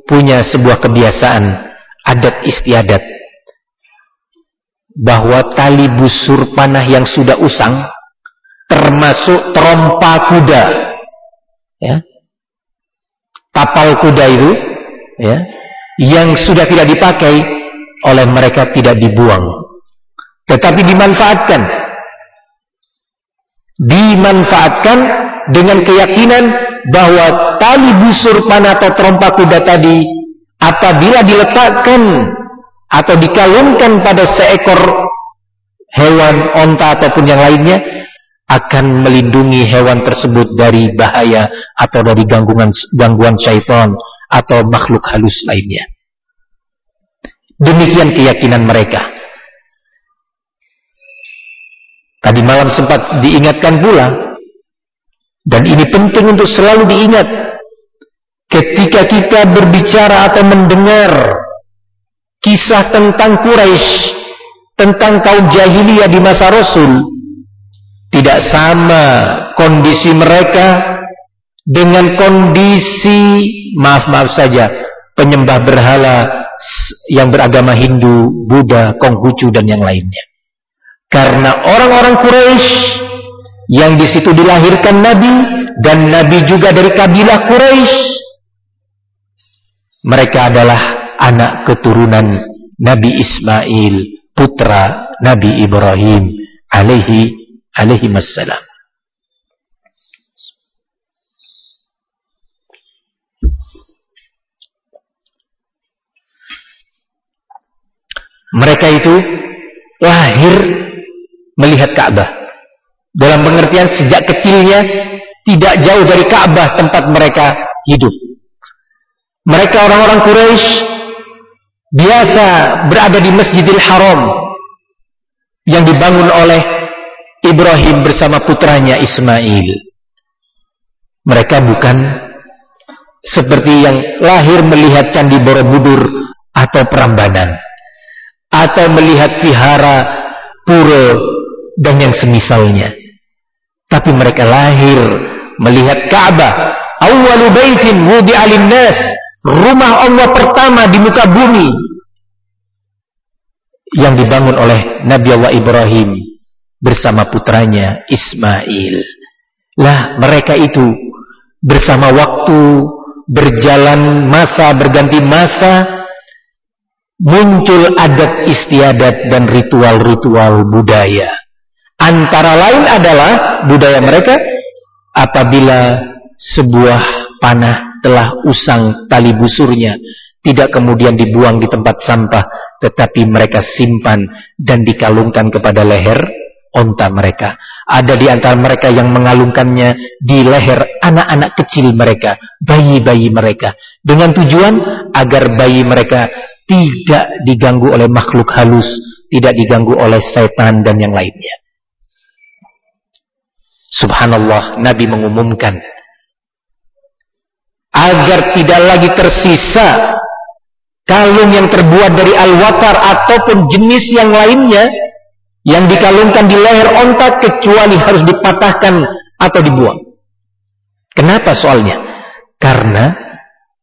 punya sebuah kebiasaan adat istiadat bahwa tali busur panah yang sudah usang termasuk trompa kuda. Ya. Tapal kuda itu ya yang sudah tidak dipakai oleh mereka tidak dibuang. Tetapi dimanfaatkan. Dimanfaatkan dengan keyakinan bahwa tali busur panah atau trompa kuda tadi apabila diletakkan atau dikalungkan pada seekor hewan onta ataupun yang lainnya akan melindungi hewan tersebut dari bahaya atau dari gangguan gangguan syaitan atau makhluk halus lainnya. Demikian keyakinan mereka. Tadi malam sempat diingatkan pula dan ini penting untuk selalu diingat ketika kita berbicara atau mendengar kisah tentang Quraisy, tentang kaum jahiliyah di masa Rasul, tidak sama kondisi mereka dengan kondisi maaf-maaf saja penyembah berhala yang beragama Hindu, Buddha, Konghucu dan yang lainnya. Karena orang-orang Quraisy yang di situ dilahirkan Nabi dan Nabi juga dari kabilah Quraisy. Mereka adalah anak keturunan Nabi Ismail, putra Nabi Ibrahim alaihi alaihi wassalam. Mereka itu lahir melihat Ka'bah. Dalam pengertian sejak kecilnya tidak jauh dari Ka'bah tempat mereka hidup. Mereka orang-orang Quraisy biasa berada di Masjidil Haram yang dibangun oleh Ibrahim bersama putranya Ismail. Mereka bukan seperti yang lahir melihat Candi Borobudur atau Prambanan atau melihat vihara pura dan yang semisalnya. Tapi mereka lahir melihat Ka'bah Awwalu baitin wudi'a nas rumah Allah pertama di muka bumi yang dibangun oleh Nabi Allah Ibrahim bersama putranya Ismail. Lah mereka itu bersama waktu berjalan masa berganti masa muncul adat istiadat dan ritual-ritual budaya. Antara lain adalah budaya mereka apabila sebuah panah telah usang tali busurnya tidak kemudian dibuang di tempat sampah tetapi mereka simpan dan dikalungkan kepada leher onta mereka. Ada di antara mereka yang mengalungkannya di leher anak-anak kecil mereka, bayi-bayi mereka. Dengan tujuan agar bayi mereka tidak diganggu oleh makhluk halus, tidak diganggu oleh setan dan yang lainnya. Subhanallah, Nabi mengumumkan agar tidak lagi tersisa kalung yang terbuat dari al-watar ataupun jenis yang lainnya yang dikalungkan di leher onta kecuali harus dipatahkan atau dibuang. Kenapa soalnya? Karena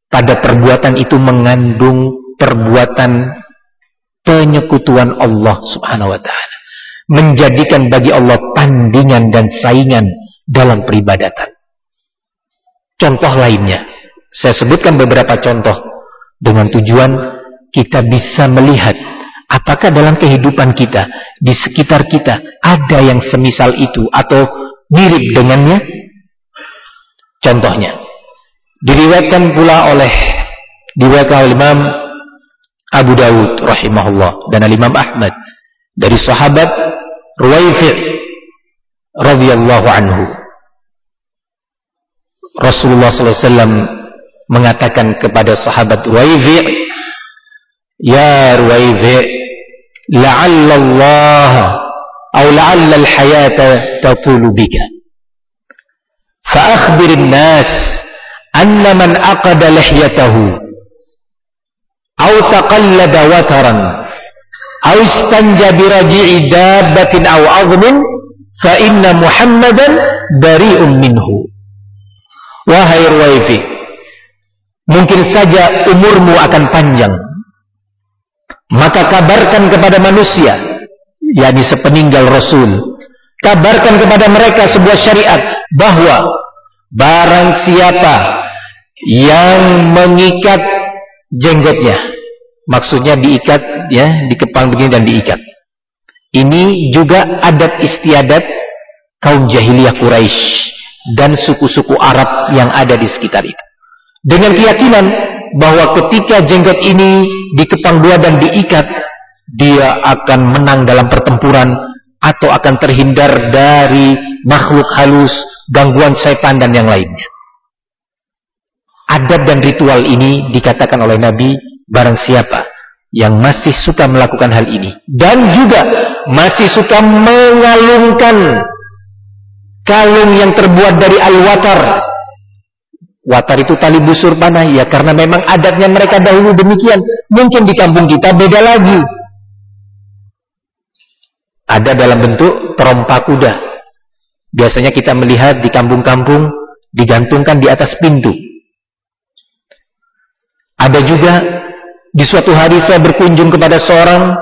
pada perbuatan itu mengandung perbuatan penyekutuan Allah Subhanahu wa taala. Menjadikan bagi Allah tandingan dan saingan dalam peribadatan. Contoh lainnya, saya sebutkan beberapa contoh dengan tujuan kita bisa melihat Apakah dalam kehidupan kita, di sekitar kita, ada yang semisal itu atau mirip dengannya? Contohnya, diriwayatkan pula oleh diriwayatkan oleh Imam Abu Dawud rahimahullah dan Al Imam Ahmad dari sahabat Ruwaifi' radhiyallahu anhu. Rasulullah sallallahu alaihi wasallam mengatakan kepada sahabat Ruwaifi' "Ya Ruwaifi' la'alla Allah atau la'alla al-hayata tatulu bika." Fa akhbir an-nas anna man aqada lihyatahu au taqallada wataran. Au istanja bi raji'i dabbatin au azmin fa inna muhammadan bari'un minhu. Wahai ruwaifi mungkin saja umurmu akan panjang. Maka kabarkan kepada manusia yakni sepeninggal rasul kabarkan kepada mereka sebuah syariat bahwa barang siapa yang mengikat jenggotnya maksudnya diikat ya dikepang begini dan diikat ini juga adat istiadat kaum jahiliyah Quraisy dan suku-suku Arab yang ada di sekitar itu dengan keyakinan bahwa ketika jenggot ini dikepang dua dan diikat, dia akan menang dalam pertempuran atau akan terhindar dari makhluk halus, gangguan setan dan yang lainnya. Adat dan ritual ini dikatakan oleh Nabi barang siapa yang masih suka melakukan hal ini dan juga masih suka mengalungkan kalung yang terbuat dari al-watar Watar itu tali busur panah ya karena memang adatnya mereka dahulu demikian. Mungkin di kampung kita beda lagi. Ada dalam bentuk terompa kuda. Biasanya kita melihat di kampung-kampung digantungkan di atas pintu. Ada juga di suatu hari saya berkunjung kepada seorang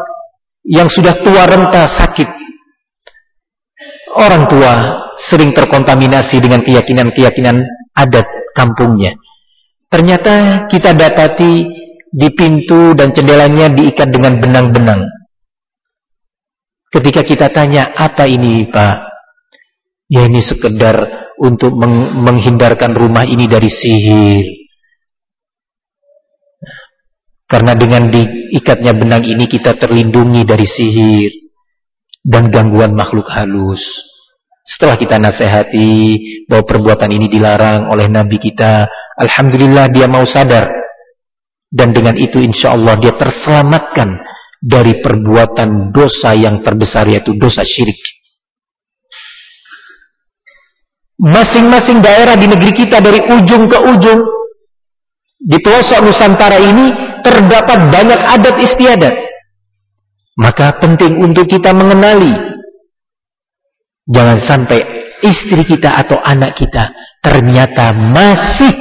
yang sudah tua renta sakit. Orang tua sering terkontaminasi dengan keyakinan-keyakinan adat kampungnya. Ternyata kita dapati di pintu dan jendelanya diikat dengan benang-benang. Ketika kita tanya, apa ini Pak? Ya ini sekedar untuk meng menghindarkan rumah ini dari sihir. Karena dengan diikatnya benang ini kita terlindungi dari sihir dan gangguan makhluk halus. Setelah kita nasihati bahwa perbuatan ini dilarang oleh Nabi kita, Alhamdulillah dia mau sadar. Dan dengan itu insya Allah dia terselamatkan dari perbuatan dosa yang terbesar yaitu dosa syirik. Masing-masing daerah di negeri kita dari ujung ke ujung di pelosok Nusantara ini terdapat banyak adat istiadat. Maka penting untuk kita mengenali Jangan sampai istri kita atau anak kita ternyata masih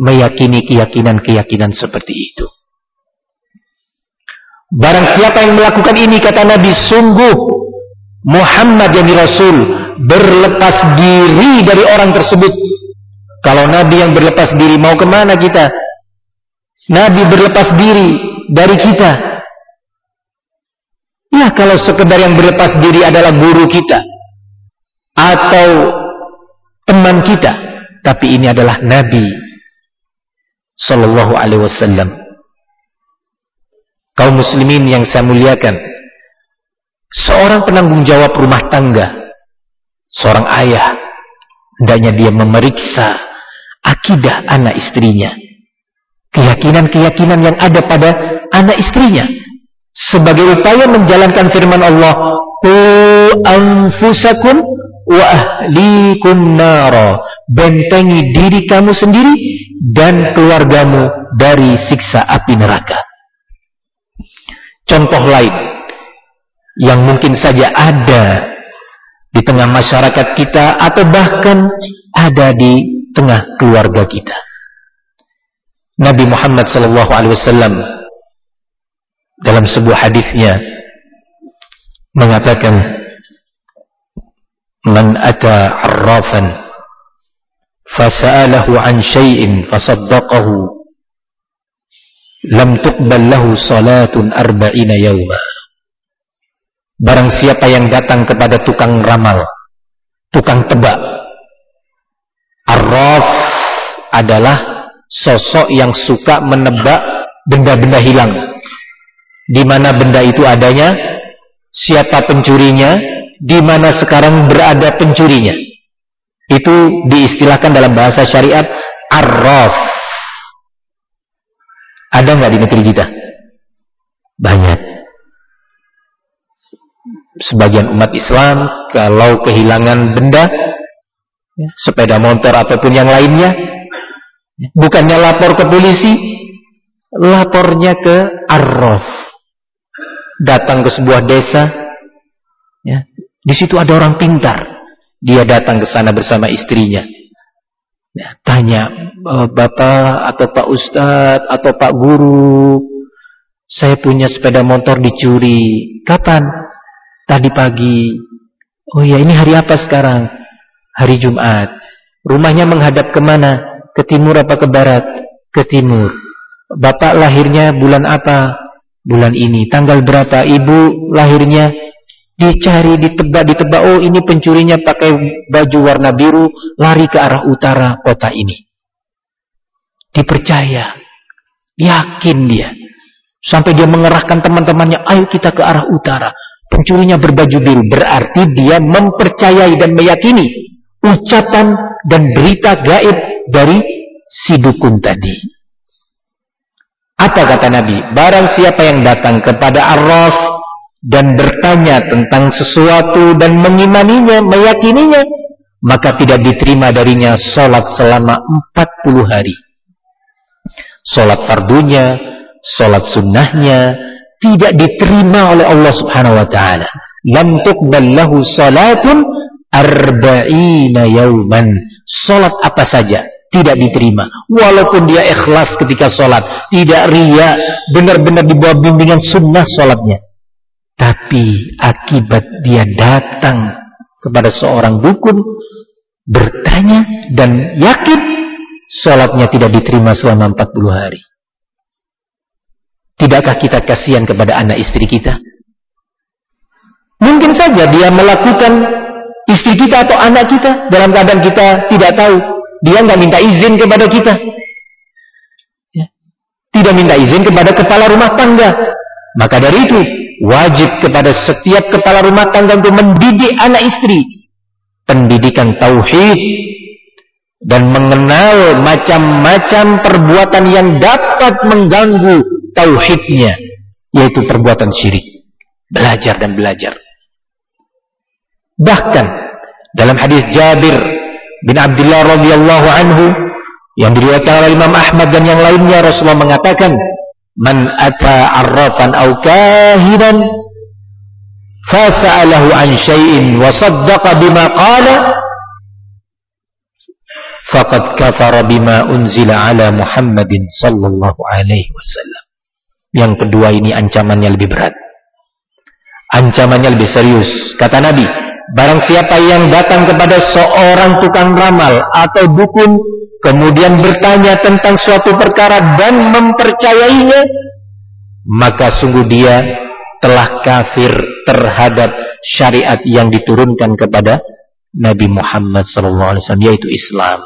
meyakini keyakinan-keyakinan seperti itu. Barang siapa yang melakukan ini kata Nabi sungguh Muhammad yang Rasul berlepas diri dari orang tersebut. Kalau Nabi yang berlepas diri mau ke mana kita? Nabi berlepas diri dari kita. Ya kalau sekedar yang berlepas diri adalah guru kita atau teman kita, tapi ini adalah Nabi Sallallahu Alaihi Wasallam kaum muslimin yang saya muliakan seorang penanggung jawab rumah tangga seorang ayah hendaknya dia memeriksa akidah anak istrinya keyakinan-keyakinan yang ada pada anak istrinya. Sebagai upaya menjalankan firman Allah ku anfusakum wa ahlikum nara. Bentengi diri kamu sendiri dan keluargamu dari siksa api neraka. Contoh lain yang mungkin saja ada di tengah masyarakat kita atau bahkan ada di tengah keluarga kita. Nabi Muhammad sallallahu alaihi wasallam dalam sebuah hadisnya mengatakan man ata arrafan fasa'alahu an syai'in fasaddaqahu lam tuqbal lahu salatun arba'ina yawma. Barang siapa yang datang kepada tukang ramal, tukang tebak. Arraf adalah sosok yang suka menebak benda-benda hilang. Di mana benda itu adanya, siapa pencurinya, di mana sekarang berada pencurinya. Itu diistilahkan dalam bahasa syariat arraf ada nggak di negeri kita? Banyak. Sebagian umat Islam kalau kehilangan benda, sepeda motor ataupun yang lainnya, bukannya lapor ke polisi, lapornya ke arrof. Datang ke sebuah desa, ya, di situ ada orang pintar. Dia datang ke sana bersama istrinya. Ya, tanya Eh, Bapak atau Pak Ustadz atau Pak Guru, saya punya sepeda motor dicuri. Kapan? Tadi pagi. Oh ya, ini hari apa sekarang? Hari Jumat. Rumahnya menghadap ke mana? Ke timur apa ke barat? Ke timur. Bapak lahirnya bulan apa? Bulan ini. Tanggal berapa? Ibu lahirnya dicari, ditebak, ditebak. Oh ini pencurinya pakai baju warna biru, lari ke arah utara kota ini dipercaya, yakin dia. Sampai dia mengerahkan teman-temannya, ayo kita ke arah utara. Pencurinya berbaju biru, berarti dia mempercayai dan meyakini ucapan dan berita gaib dari si dukun tadi. Apa kata Nabi? Barang siapa yang datang kepada Arraf dan bertanya tentang sesuatu dan mengimaninya, meyakininya, maka tidak diterima darinya salat selama 40 hari. Solat fardunya, solat sunnahnya tidak diterima oleh Allah Subhanahu wa taala. Lam tuqbal lahu salatun arba'ina yauman. Salat apa saja tidak diterima. Walaupun dia ikhlas ketika salat, tidak ria, benar-benar di bawah bimbingan sunnah salatnya. Tapi akibat dia datang kepada seorang dukun bertanya dan yakin Sholatnya tidak diterima selama 40 hari. Tidakkah kita kasihan kepada anak istri kita? Mungkin saja dia melakukan istri kita atau anak kita dalam keadaan kita tidak tahu. Dia nggak minta izin kepada kita. Ya. Tidak minta izin kepada kepala rumah tangga. Maka dari itu, wajib kepada setiap kepala rumah tangga untuk mendidik anak istri. Pendidikan tauhid, dan mengenal macam-macam perbuatan yang dapat mengganggu tauhidnya yaitu perbuatan syirik belajar dan belajar bahkan dalam hadis Jabir bin Abdullah radhiyallahu anhu yang diriwayatkan oleh Imam Ahmad dan yang lainnya Rasulullah mengatakan man ata arrafan aw kahinan fasa'alahu an syai'in wa saddaqa bima qala faqad kafara bima unzila ala Muhammadin sallallahu alaihi wasallam. Yang kedua ini ancamannya lebih berat. Ancamannya lebih serius. Kata Nabi, barang siapa yang datang kepada seorang tukang ramal atau dukun kemudian bertanya tentang suatu perkara dan mempercayainya, maka sungguh dia telah kafir terhadap syariat yang diturunkan kepada Nabi Muhammad SAW yaitu Islam.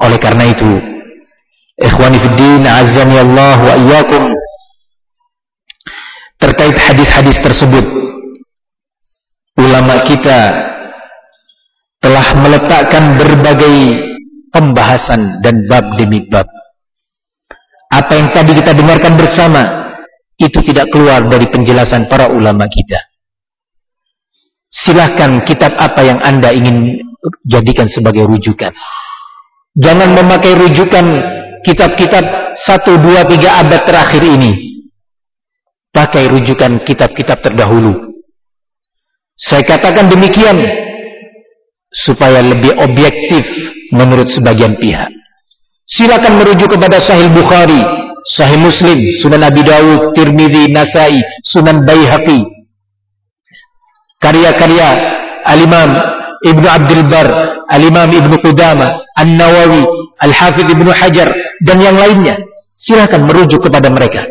Oleh karena itu, ikhwani fiddin Allah wa iyyakum terkait hadis-hadis tersebut ulama kita telah meletakkan berbagai pembahasan dan bab demi bab apa yang tadi kita dengarkan bersama itu tidak keluar dari penjelasan para ulama kita silahkan kitab apa yang anda ingin jadikan sebagai rujukan Jangan memakai rujukan kitab-kitab satu, dua, tiga abad terakhir ini. Pakai rujukan kitab-kitab terdahulu. Saya katakan demikian supaya lebih objektif menurut sebagian pihak. Silakan merujuk kepada Sahih Bukhari, Sahih Muslim, Sunan Abi Dawud, Tirmidzi, Nasai, Sunan Baihaqi. Karya-karya Al-Imam Ibnu Abdul Bar, Al-Imam Ibnu Qudama, An-Nawawi, Al-Hafidh Ibnu Hajar dan yang lainnya. Silakan merujuk kepada mereka.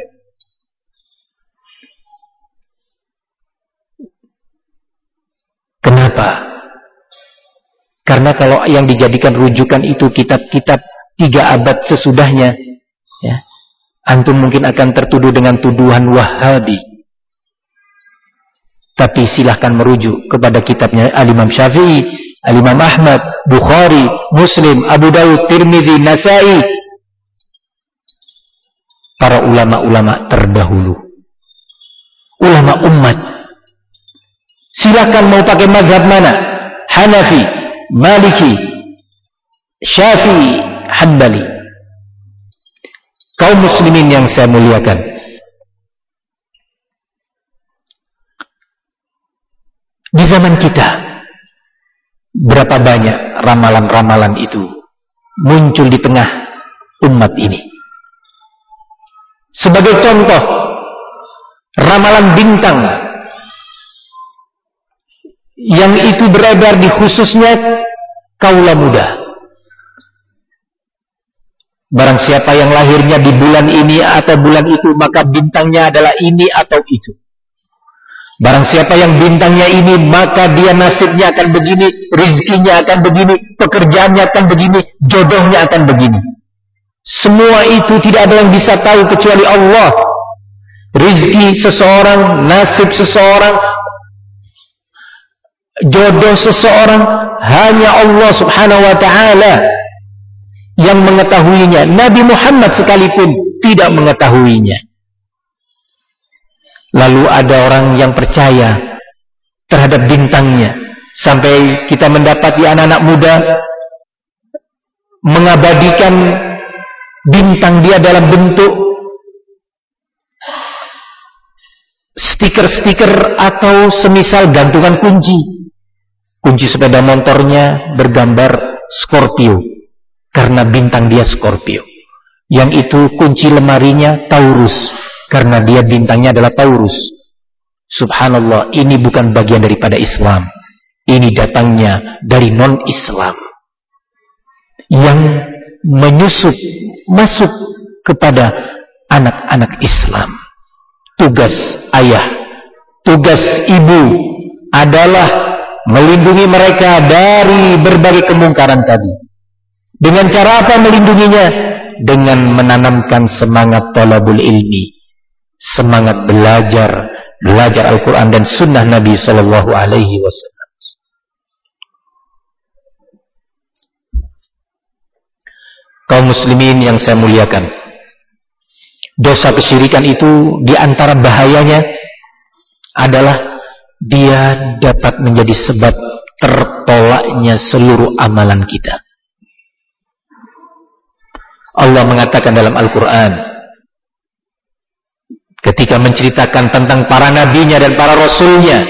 Kenapa? Karena kalau yang dijadikan rujukan itu kitab-kitab tiga abad sesudahnya, ya, antum mungkin akan tertuduh dengan tuduhan Wahabi. Tapi silahkan merujuk kepada kitabnya Al-Imam Syafi'i, Al-Imam Ahmad, Bukhari, Muslim, Abu Dawud, Tirmidzi, Nasai. Para ulama-ulama terdahulu. Ulama umat. Silahkan mau pakai mazhab mana? Hanafi, Maliki, Syafi'i, Hanbali. Kaum muslimin yang saya muliakan. Di zaman kita, berapa banyak ramalan-ramalan itu muncul di tengah umat ini. Sebagai contoh, ramalan bintang yang itu beredar di khususnya kaula muda. Barang siapa yang lahirnya di bulan ini atau bulan itu, maka bintangnya adalah ini atau itu. Barang siapa yang bintangnya ini, maka dia nasibnya akan begini, rizkinya akan begini, pekerjaannya akan begini, jodohnya akan begini. Semua itu tidak ada yang bisa tahu kecuali Allah. Rizki seseorang, nasib seseorang, jodoh seseorang, hanya Allah subhanahu wa ta'ala yang mengetahuinya. Nabi Muhammad sekalipun tidak mengetahuinya. Lalu ada orang yang percaya terhadap bintangnya. Sampai kita mendapati anak-anak muda mengabadikan bintang dia dalam bentuk stiker-stiker atau semisal gantungan kunci. Kunci sepeda motornya bergambar Scorpio karena bintang dia Scorpio. Yang itu kunci lemarinya Taurus karena dia bintangnya adalah Taurus. Subhanallah, ini bukan bagian daripada Islam. Ini datangnya dari non-Islam. Yang menyusup, masuk kepada anak-anak Islam. Tugas ayah, tugas ibu adalah melindungi mereka dari berbagai kemungkaran tadi. Dengan cara apa melindunginya? Dengan menanamkan semangat talabul ilmi semangat belajar, belajar Al-Quran dan Sunnah Nabi Sallallahu Alaihi Wasallam. Kaum muslimin yang saya muliakan, dosa kesyirikan itu di antara bahayanya adalah dia dapat menjadi sebab tertolaknya seluruh amalan kita. Allah mengatakan dalam Al-Quran, ketika menceritakan tentang para nabinya dan para rasulnya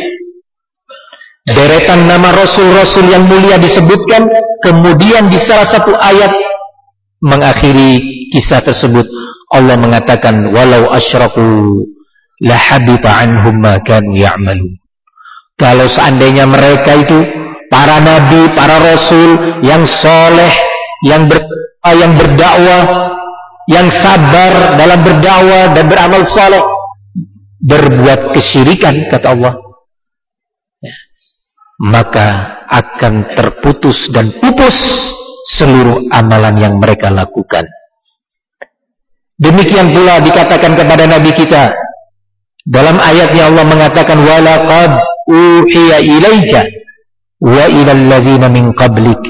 deretan nama rasul-rasul yang mulia disebutkan kemudian di salah satu ayat mengakhiri kisah tersebut Allah mengatakan walau asyraku la habita anhum kanu ya'malu kalau seandainya mereka itu para nabi, para rasul yang soleh, yang ber, yang berdakwah, yang sabar dalam berdakwah dan beramal soleh, berbuat kesyirikan kata Allah, ya, maka akan terputus dan pupus seluruh amalan yang mereka lakukan. Demikian pula dikatakan kepada Nabi kita dalam ayatnya Allah mengatakan walaqad uhiya ilaika wa ila alladhina min qablik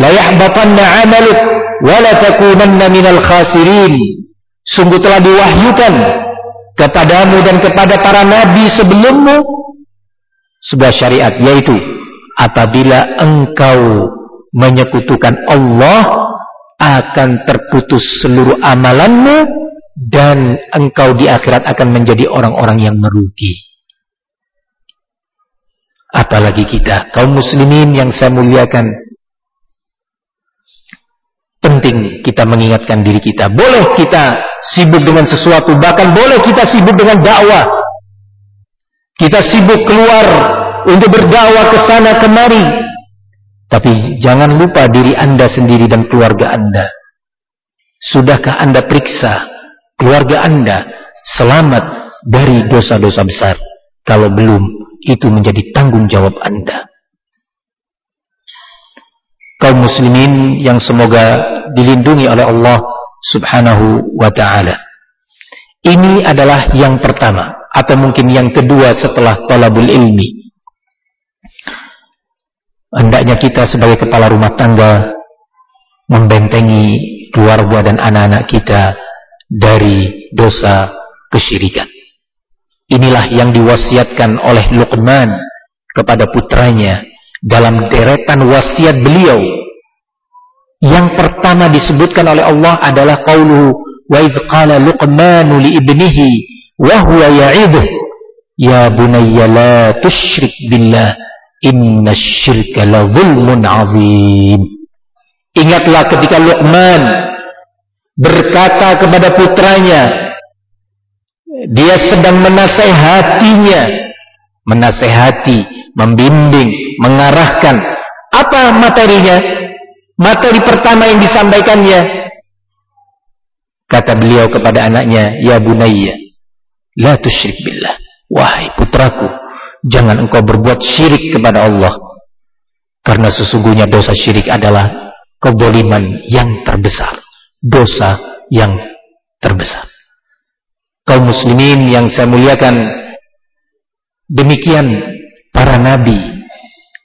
la yahbatanna 'amaluk wa la takunanna minal khasirin. Sungguh telah diwahyukan kepadamu dan kepada para nabi sebelummu sebuah syariat yaitu apabila engkau menyekutukan Allah akan terputus seluruh amalanmu dan engkau di akhirat akan menjadi orang-orang yang merugi. Apalagi kita, kaum muslimin yang saya muliakan. Penting kita mengingatkan diri kita. Boleh kita sibuk dengan sesuatu, bahkan boleh kita sibuk dengan dakwah. Kita sibuk keluar untuk berdakwah ke sana kemari. Tapi jangan lupa diri anda sendiri dan keluarga anda. Sudahkah anda periksa keluarga anda selamat dari dosa-dosa besar? Kalau belum, itu menjadi tanggung jawab anda. Kaum muslimin yang semoga dilindungi oleh Allah subhanahu wa ta'ala. Ini adalah yang pertama. Atau mungkin yang kedua setelah talabul ilmi hendaknya kita sebagai kepala rumah tangga membentengi keluarga dan anak-anak kita dari dosa kesyirikan. Inilah yang diwasiatkan oleh Luqman kepada putranya dalam deretan wasiat beliau. Yang pertama disebutkan oleh Allah adalah qauluhu wa idh qala Luqmanu li ibnihi wa huwa ya'idhu ya bunayya la tusyrik billah Inna syirka la zulmun azim. Ingatlah ketika Luqman berkata kepada putranya, dia sedang menasehatinya, menasehati, membimbing, mengarahkan. Apa materinya? Materi pertama yang disampaikannya. Kata beliau kepada anaknya, Ya bunayya, la tusyrik billah. Wahai putraku, jangan engkau berbuat syirik kepada Allah. Karena sesungguhnya dosa syirik adalah keboliman yang terbesar. Dosa yang terbesar. Kaum muslimin yang saya muliakan, demikian para nabi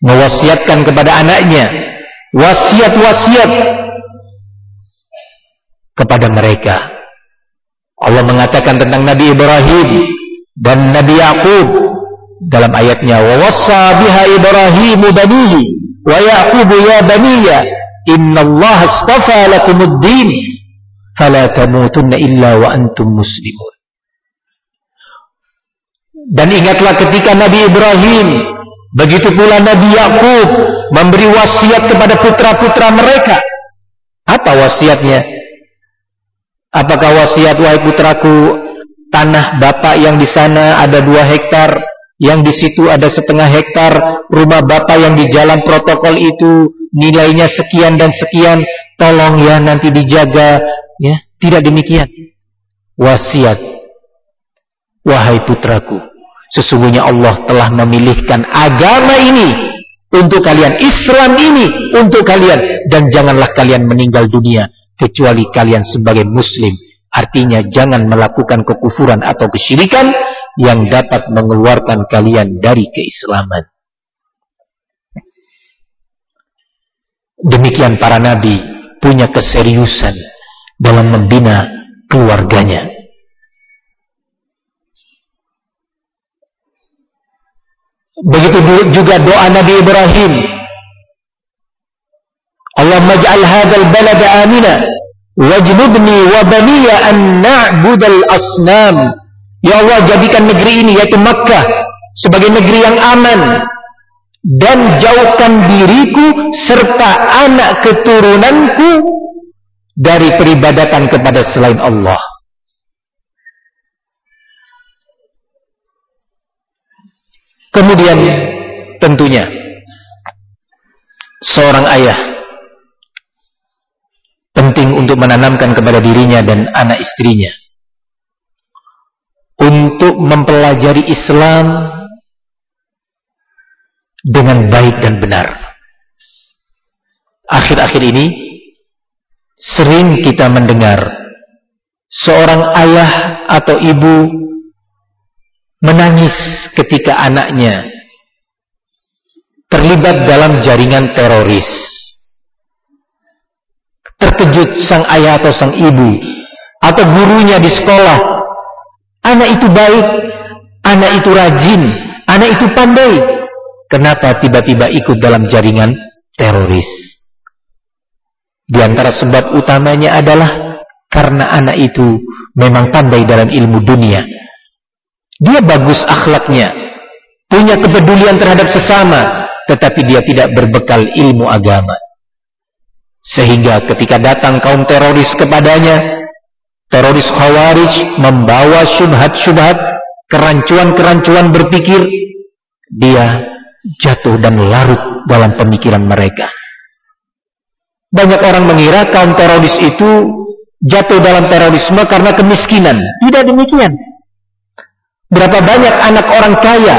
mewasiatkan kepada anaknya wasiat-wasiat kepada mereka. Allah mengatakan tentang Nabi Ibrahim dan Nabi Yakub dalam ayatnya wa wassa biha ibrahim banihi wa yaqub ya baniya innallaha astafa lakumud din fala tamutunna illa wa antum muslimun dan ingatlah ketika Nabi Ibrahim begitu pula Nabi Yakub memberi wasiat kepada putra-putra mereka. Apa wasiatnya? Apakah wasiat wahai putraku tanah bapak yang di sana ada dua hektar yang di situ ada setengah hektar rumah bapak yang di jalan protokol itu nilainya sekian dan sekian tolong ya nanti dijaga ya. Tidak demikian. Wasiat wahai putraku sesungguhnya Allah telah memilihkan agama ini untuk kalian Islam ini untuk kalian dan janganlah kalian meninggal dunia kecuali kalian sebagai muslim artinya jangan melakukan kekufuran atau kesyirikan yang dapat mengeluarkan kalian dari keislaman. Demikian para nabi punya keseriusan dalam membina keluarganya. Begitu juga doa Nabi Ibrahim. Allah maj'al hadzal balada amina wajnubni wa baniya an na'budal asnam Ya Allah jadikan negeri ini yaitu Makkah sebagai negeri yang aman dan jauhkan diriku serta anak keturunanku dari peribadatan kepada selain Allah. Kemudian tentunya seorang ayah penting untuk menanamkan kepada dirinya dan anak istrinya untuk mempelajari Islam dengan baik dan benar. Akhir-akhir ini sering kita mendengar seorang ayah atau ibu menangis ketika anaknya terlibat dalam jaringan teroris. Terkejut sang ayah atau sang ibu atau gurunya di sekolah. Anak itu baik, anak itu rajin, anak itu pandai, Kenapa tiba-tiba ikut dalam jaringan teroris? Di antara sebab utamanya adalah karena anak itu memang pandai dalam ilmu dunia. Dia bagus akhlaknya, punya kepedulian terhadap sesama, tetapi dia tidak berbekal ilmu agama. Sehingga ketika datang kaum teroris kepadanya, teroris khawarij membawa syubhat-syubhat, kerancuan-kerancuan berpikir, dia jatuh dan larut dalam pemikiran mereka. Banyak orang mengira kaum teroris itu jatuh dalam terorisme karena kemiskinan. Tidak demikian. Berapa banyak anak orang kaya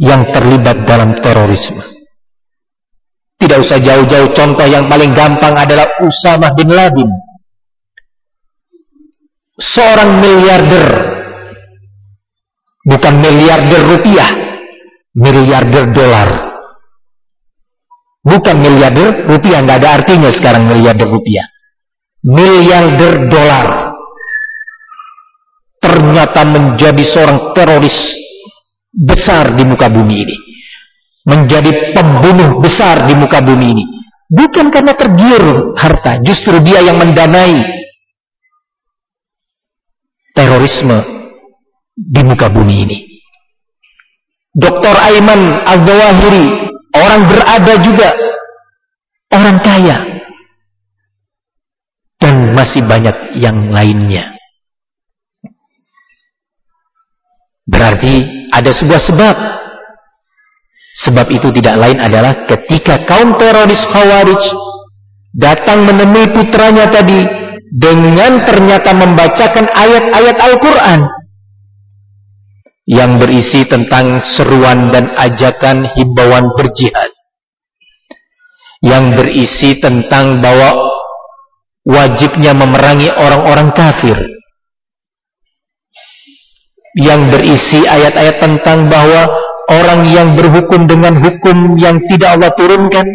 yang terlibat dalam terorisme. Tidak usah jauh-jauh contoh yang paling gampang adalah Usama bin Laden. Seorang miliarder. Bukan miliarder rupiah miliarder dolar. Bukan miliarder rupiah, nggak ada artinya sekarang miliarder rupiah. Miliarder dolar. Ternyata menjadi seorang teroris besar di muka bumi ini. Menjadi pembunuh besar di muka bumi ini. Bukan karena tergiur harta, justru dia yang mendanai terorisme di muka bumi ini. Dr. Aiman Az-Zawahiri, orang berada juga, orang kaya. Dan masih banyak yang lainnya. Berarti ada sebuah sebab. Sebab itu tidak lain adalah ketika kaum teroris Khawarij datang menemui putranya tadi dengan ternyata membacakan ayat-ayat Al-Quran yang berisi tentang seruan dan ajakan himbauan berjihad yang berisi tentang bahwa wajibnya memerangi orang-orang kafir yang berisi ayat-ayat tentang bahwa orang yang berhukum dengan hukum yang tidak Allah turunkan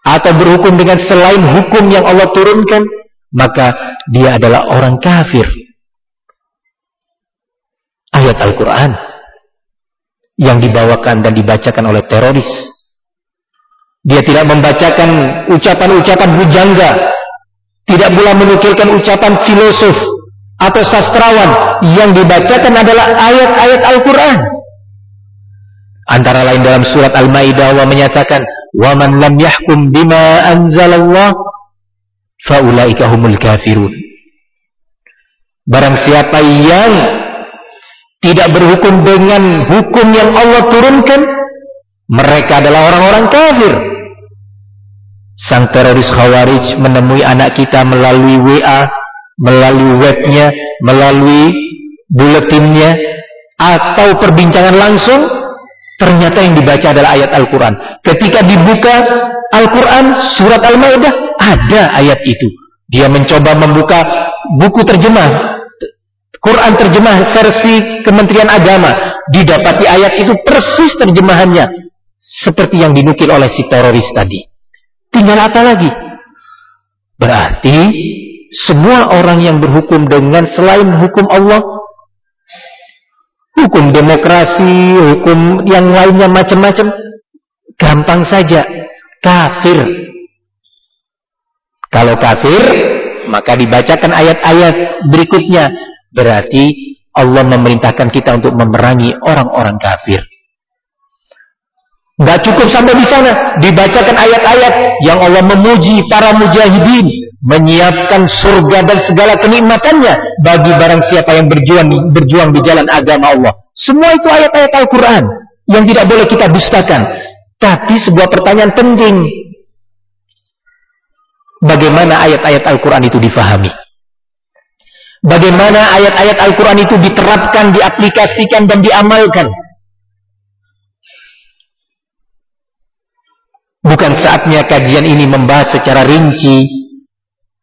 atau berhukum dengan selain hukum yang Allah turunkan maka dia adalah orang kafir. Ayat Al-Quran yang dibawakan dan dibacakan oleh teroris. Dia tidak membacakan ucapan-ucapan bujangga, tidak pula menukilkan ucapan filosof atau sastrawan yang dibacakan adalah ayat-ayat Al-Quran. Antara lain dalam surat Al-Maidah Allah menyatakan, "Wa man lam yahkum bima anzalallah faulaika humul kafirun." Barang siapa yang tidak berhukum dengan hukum yang Allah turunkan, mereka adalah orang-orang kafir. Sang teroris Khawarij menemui anak kita melalui WA, melalui webnya, melalui buletinnya, atau perbincangan langsung, ternyata yang dibaca adalah ayat Al-Quran. Ketika dibuka Al-Quran, surat Al-Ma'idah, ada ayat itu. Dia mencoba membuka buku terjemah Quran terjemah versi Kementerian Agama didapati ayat itu persis terjemahannya seperti yang dinukil oleh si teroris tadi. Tinggal apa lagi? Berarti semua orang yang berhukum dengan selain hukum Allah, hukum demokrasi, hukum yang lainnya macam-macam, gampang saja kafir. Kalau kafir, maka dibacakan ayat-ayat berikutnya Berarti Allah memerintahkan kita untuk memerangi orang-orang kafir. Nggak cukup sampai di sana, dibacakan ayat-ayat yang Allah memuji para mujahidin, menyiapkan surga dan segala kenikmatannya bagi barang siapa yang berjuang berjuang di jalan agama Allah. Semua itu ayat-ayat Al-Qur'an yang tidak boleh kita dustakan. Tapi sebuah pertanyaan penting. Bagaimana ayat-ayat Al-Qur'an itu difahami? Bagaimana ayat-ayat Al-Quran itu diterapkan, diaplikasikan, dan diamalkan. Bukan saatnya kajian ini membahas secara rinci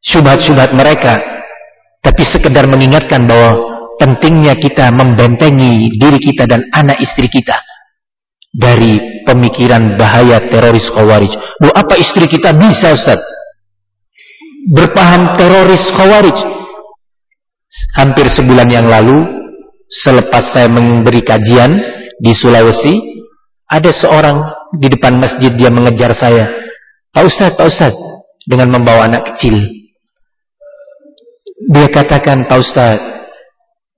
syubhat-syubhat mereka, tapi sekedar mengingatkan bahwa pentingnya kita membentengi diri kita dan anak istri kita dari pemikiran bahaya teroris khawarij. Bu, apa istri kita bisa Ustaz? Berpaham teroris khawarij hampir sebulan yang lalu selepas saya memberi kajian di Sulawesi ada seorang di depan masjid dia mengejar saya Pak Ustaz, Pak Ustaz dengan membawa anak kecil dia katakan Pak Ustaz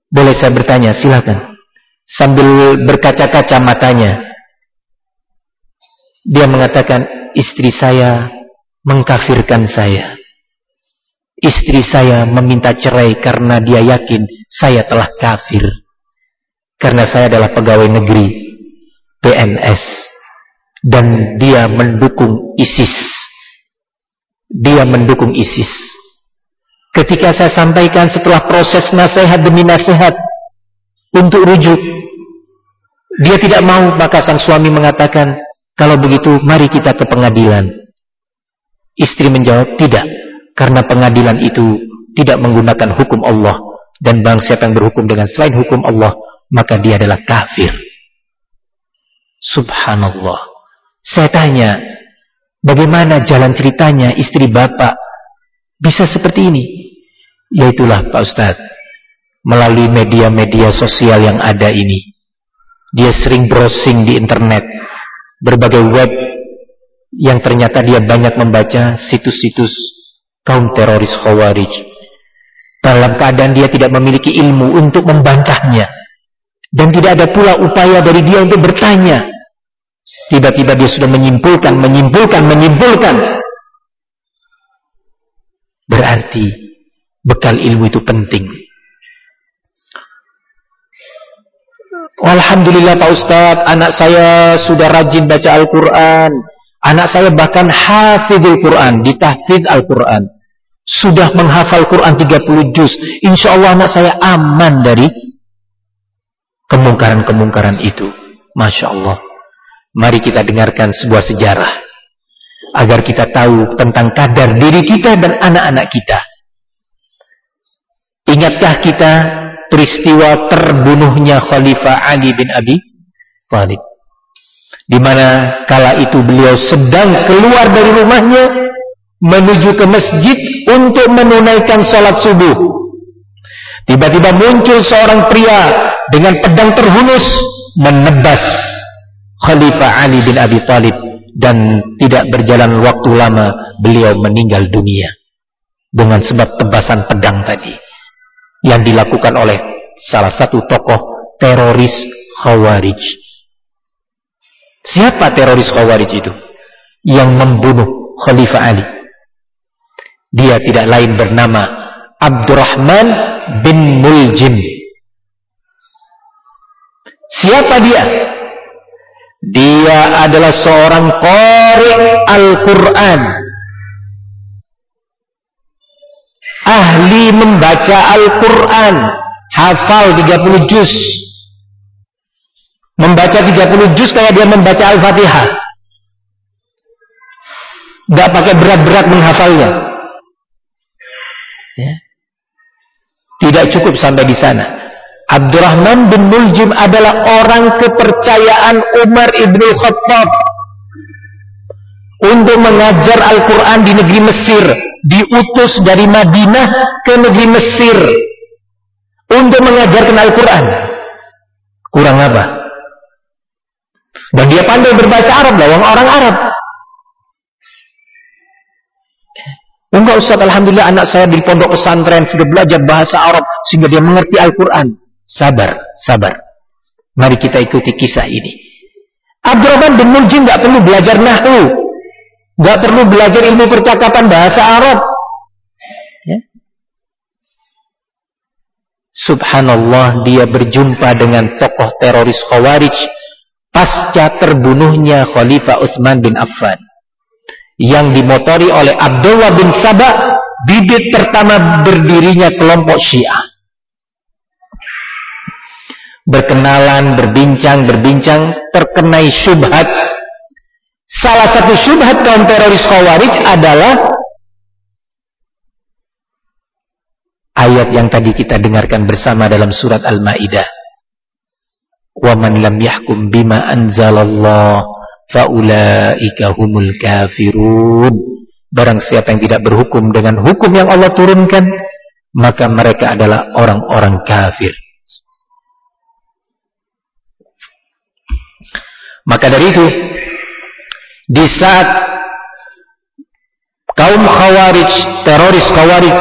boleh saya bertanya silakan sambil berkaca-kaca matanya dia mengatakan istri saya mengkafirkan saya Istri saya meminta cerai karena dia yakin saya telah kafir. Karena saya adalah pegawai negeri PNS. Dan dia mendukung ISIS. Dia mendukung ISIS. Ketika saya sampaikan setelah proses nasihat demi nasihat untuk rujuk. Dia tidak mau, maka sang suami mengatakan, kalau begitu mari kita ke pengadilan. Istri menjawab, tidak. Karena pengadilan itu tidak menggunakan hukum Allah dan bangsa yang berhukum dengan selain hukum Allah, maka dia adalah kafir. Subhanallah. Saya tanya, bagaimana jalan ceritanya istri bapak bisa seperti ini? Yaitulah Pak Ustadz, melalui media-media sosial yang ada ini. Dia sering browsing di internet, berbagai web yang ternyata dia banyak membaca situs-situs kaum teroris Khawarij. Dalam keadaan dia tidak memiliki ilmu untuk membantahnya. Dan tidak ada pula upaya dari dia untuk bertanya. Tiba-tiba dia sudah menyimpulkan, menyimpulkan, menyimpulkan. Berarti bekal ilmu itu penting. Alhamdulillah Pak Ustadz, anak saya sudah rajin baca Al-Quran. Anak saya bahkan hafidul Quran, ditahfidz Al-Quran. Sudah menghafal Quran 30 juz. Insya Allah anak saya aman dari kemungkaran-kemungkaran itu. Masya Allah. Mari kita dengarkan sebuah sejarah. Agar kita tahu tentang kadar diri kita dan anak-anak kita. Ingatkah kita peristiwa terbunuhnya Khalifah Ali bin Abi Thalib? di mana kala itu beliau sedang keluar dari rumahnya menuju ke masjid untuk menunaikan sholat subuh. Tiba-tiba muncul seorang pria dengan pedang terhunus menebas Khalifah Ali bin Abi Thalib dan tidak berjalan waktu lama beliau meninggal dunia dengan sebab tebasan pedang tadi yang dilakukan oleh salah satu tokoh teroris Khawarij Siapa teroris Khawarij itu? Yang membunuh Khalifah Ali. Dia tidak lain bernama Abdurrahman bin Muljim. Siapa dia? Dia adalah seorang qari Al-Quran. Ahli membaca Al-Quran. Hafal 30 juz membaca 30 juz kayak dia membaca Al-Fatihah. Gak pakai berat-berat menghafalnya. Ya. Tidak cukup sampai di sana. Abdurrahman bin Muljim adalah orang kepercayaan Umar ibn Khattab untuk mengajar Al-Quran di negeri Mesir. Diutus dari Madinah ke negeri Mesir untuk mengajarkan Al-Quran. Kurang apa? Dan dia pandai berbahasa Arab, lawang orang Arab. Enggak Ustaz, Alhamdulillah anak saya di pondok pesantren sudah belajar bahasa Arab sehingga dia mengerti Al-Quran. Sabar, sabar. Mari kita ikuti kisah ini. Abdurrahman bin Muljim nggak perlu belajar nahu, nggak perlu belajar ilmu percakapan bahasa Arab. Ya. Subhanallah dia berjumpa dengan tokoh teroris Khawarij pasca terbunuhnya Khalifah Utsman bin Affan yang dimotori oleh Abdullah bin Sabah bibit pertama berdirinya kelompok Syiah berkenalan, berbincang, berbincang, terkenai syubhat. Salah satu syubhat kaum teroris Khawarij adalah ayat yang tadi kita dengarkan bersama dalam surat Al-Maidah. Wa man lam yahkum bima anzalallah faulaika humul kafirun. Barang siapa yang tidak berhukum dengan hukum yang Allah turunkan, maka mereka adalah orang-orang kafir. Maka dari itu, di saat kaum khawarij, teroris khawarij,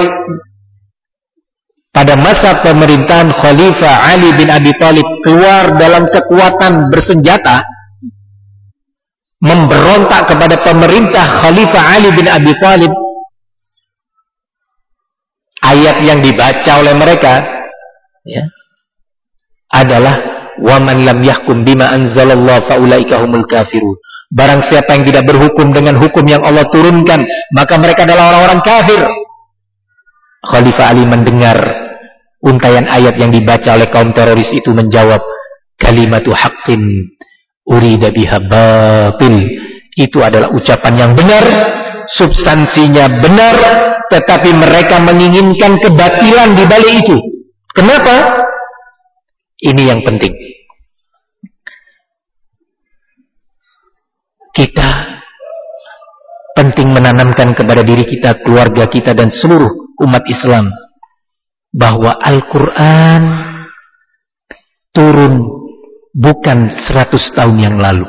pada masa pemerintahan Khalifah Ali bin Abi Thalib keluar dalam kekuatan bersenjata, memberontak kepada pemerintah Khalifah Ali bin Abi Thalib, ayat yang dibaca oleh mereka ya, adalah wa man lam yahkum bima anzalallahu faulaika humul kafirun barang siapa yang tidak berhukum dengan hukum yang Allah turunkan maka mereka adalah orang-orang kafir. Khalifah Ali mendengar untayan ayat yang dibaca oleh kaum teroris itu menjawab kalimatu haqqin urida biha batil. Itu adalah ucapan yang benar substansinya benar tetapi mereka menginginkan kebatilan di balik itu. Kenapa? Ini yang penting. Kita penting menanamkan kepada diri kita, keluarga kita dan seluruh umat Islam bahwa Al-Quran turun bukan 100 tahun yang lalu.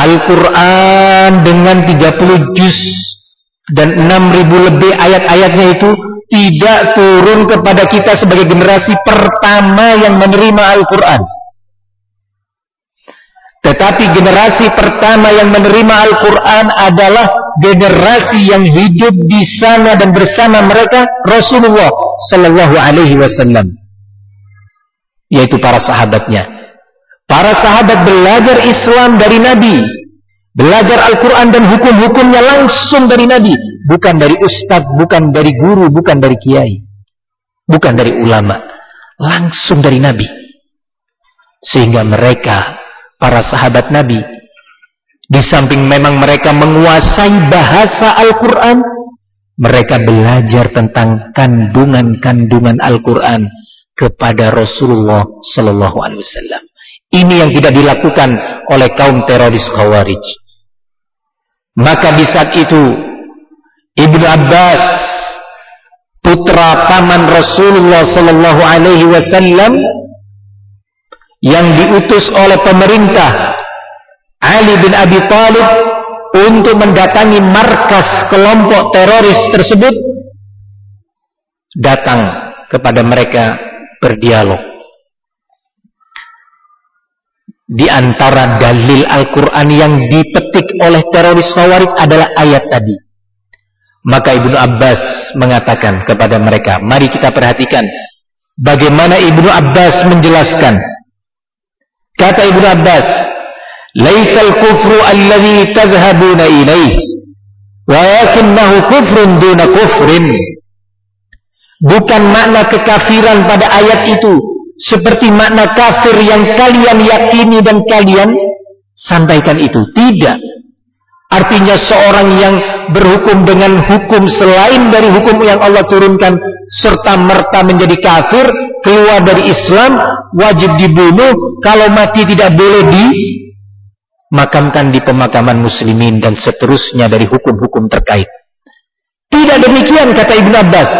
Al-Quran dengan 30 juz dan 6000 lebih ayat-ayatnya itu tidak turun kepada kita sebagai generasi pertama yang menerima Al-Quran. Tetapi generasi pertama yang menerima Al-Quran adalah generasi yang hidup di sana dan bersama mereka Rasulullah Sallallahu Alaihi Wasallam, yaitu para sahabatnya. Para sahabat belajar Islam dari Nabi, belajar Al-Quran dan hukum-hukumnya langsung dari Nabi, bukan dari ustadz, bukan dari guru, bukan dari kiai, bukan dari ulama, langsung dari Nabi. Sehingga mereka, para sahabat Nabi, di samping memang mereka menguasai bahasa Al-Quran, mereka belajar tentang kandungan-kandungan Al-Quran kepada Rasulullah Sallallahu Alaihi Wasallam. Ini yang tidak dilakukan oleh kaum teroris Khawarij. Maka di saat itu Ibnu Abbas putra paman Rasulullah sallallahu alaihi wasallam yang diutus oleh pemerintah Ali bin Abi Thalib untuk mendatangi markas kelompok teroris tersebut datang kepada mereka berdialog di antara dalil Al-Quran yang dipetik oleh teroris Khawarij adalah ayat tadi maka Ibnu Abbas mengatakan kepada mereka, mari kita perhatikan bagaimana Ibnu Abbas menjelaskan. Kata Ibnu Abbas, "Laisal kufru alladhi tadhhabuna ilaih, walakinnahu kufrun duna kufrin." Bukan makna kekafiran pada ayat itu seperti makna kafir yang kalian yakini dan kalian sampaikan itu. Tidak. Artinya seorang yang berhukum dengan hukum selain dari hukum yang Allah turunkan serta merta menjadi kafir, keluar dari Islam, wajib dibunuh, kalau mati tidak boleh dimakamkan di pemakaman muslimin dan seterusnya dari hukum-hukum terkait. Tidak demikian kata Ibn Abbas.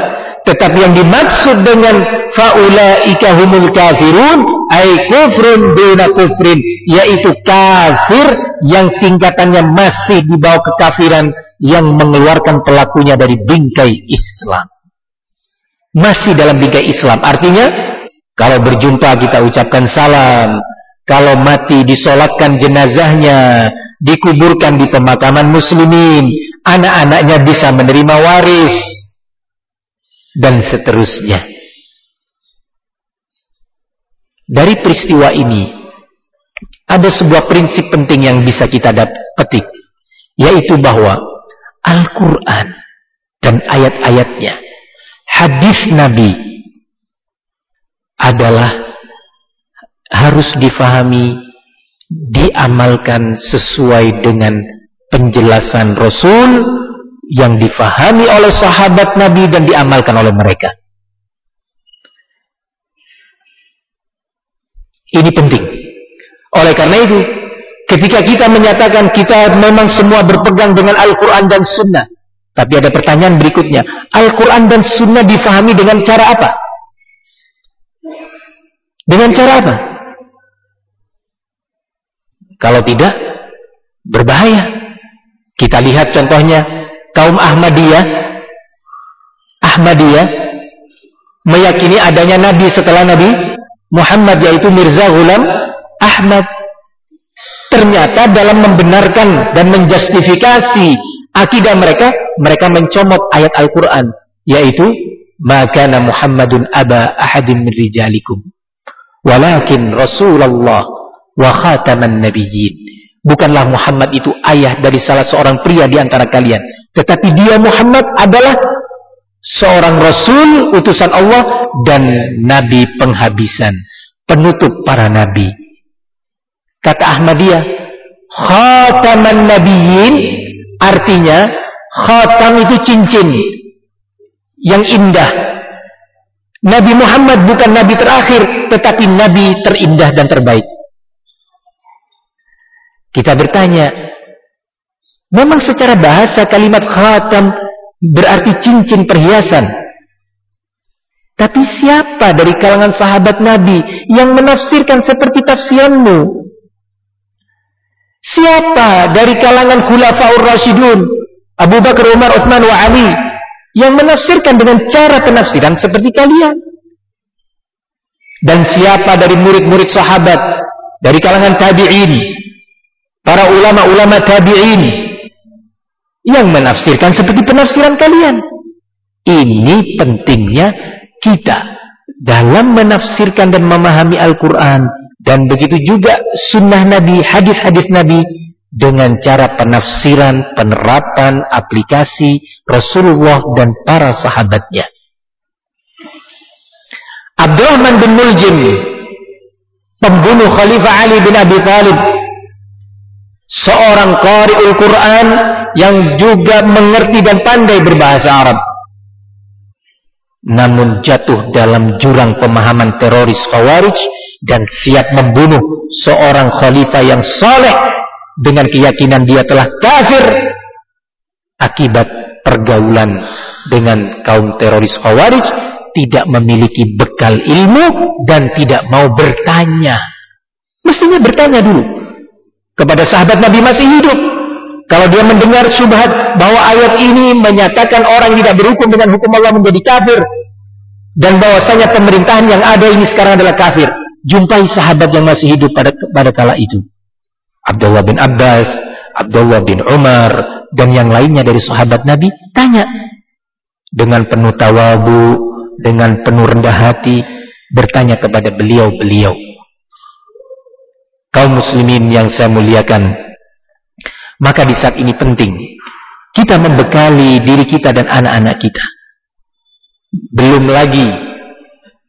Tetapi yang dimaksud dengan faulaika humul kafirun ay kufrun duna kufrin yaitu kafir yang tingkatannya masih di bawah kekafiran yang mengeluarkan pelakunya dari bingkai Islam. Masih dalam bingkai Islam. Artinya kalau berjumpa kita ucapkan salam, kalau mati disolatkan jenazahnya, dikuburkan di pemakaman muslimin, anak-anaknya bisa menerima waris, dan seterusnya. Dari peristiwa ini, ada sebuah prinsip penting yang bisa kita petik, yaitu bahwa Al-Quran dan ayat-ayatnya, hadis Nabi adalah harus difahami, diamalkan sesuai dengan penjelasan Rasul yang difahami oleh sahabat Nabi dan diamalkan oleh mereka. Ini penting. Oleh karena itu, ketika kita menyatakan kita memang semua berpegang dengan Al-Quran dan Sunnah, tapi ada pertanyaan berikutnya, Al-Quran dan Sunnah difahami dengan cara apa? Dengan cara apa? Kalau tidak, berbahaya. Kita lihat contohnya, kaum Ahmadiyah, Ahmadiyah, meyakini adanya Nabi setelah Nabi Muhammad, yaitu Mirza Ghulam Ahmad. Ternyata dalam membenarkan dan menjustifikasi akidah mereka, mereka mencomot ayat Al-Quran, yaitu, Maka Muhammadun aba ahadim min rijalikum. Walakin Rasulullah wa khataman nabiyyin. Bukanlah Muhammad itu ayah dari salah seorang pria di antara kalian, tetapi dia Muhammad adalah seorang rasul utusan Allah dan nabi penghabisan, penutup para nabi. Kata Ahmadiyah, khataman nabiyyin artinya khatam itu cincin yang indah. Nabi Muhammad bukan nabi terakhir, tetapi nabi terindah dan terbaik. Kita bertanya, memang secara bahasa kalimat khatam berarti cincin perhiasan. Tapi siapa dari kalangan sahabat Nabi yang menafsirkan seperti tafsiranmu? Siapa dari kalangan khulafaur rasyidun, Abu Bakar, Umar, Utsman wa Ali yang menafsirkan dengan cara penafsiran seperti kalian? Dan siapa dari murid-murid sahabat dari kalangan tabi'in para ulama-ulama tabi'in yang menafsirkan seperti penafsiran kalian. Ini pentingnya kita dalam menafsirkan dan memahami Al-Quran dan begitu juga sunnah Nabi, hadis-hadis Nabi dengan cara penafsiran, penerapan, aplikasi Rasulullah dan para sahabatnya. Abdurrahman bin Muljim pembunuh Khalifah Ali bin Abi Thalib seorang qari'ul Quran yang juga mengerti dan pandai berbahasa Arab namun jatuh dalam jurang pemahaman teroris Khawarij dan siap membunuh seorang khalifah yang soleh dengan keyakinan dia telah kafir akibat pergaulan dengan kaum teroris Khawarij tidak memiliki bekal ilmu dan tidak mau bertanya mestinya bertanya dulu kepada sahabat Nabi masih hidup. Kalau dia mendengar syubhat bahwa ayat ini menyatakan orang tidak berhukum dengan hukum Allah menjadi kafir dan bahwasanya pemerintahan yang ada ini sekarang adalah kafir. Jumpai sahabat yang masih hidup pada pada kala itu. Abdullah bin Abbas, Abdullah bin Umar dan yang lainnya dari sahabat Nabi tanya. Dengan penuh tawabu, dengan penuh rendah hati bertanya kepada beliau-beliau. Kaum muslimin yang saya muliakan maka di saat ini penting kita membekali diri kita dan anak-anak kita. Belum lagi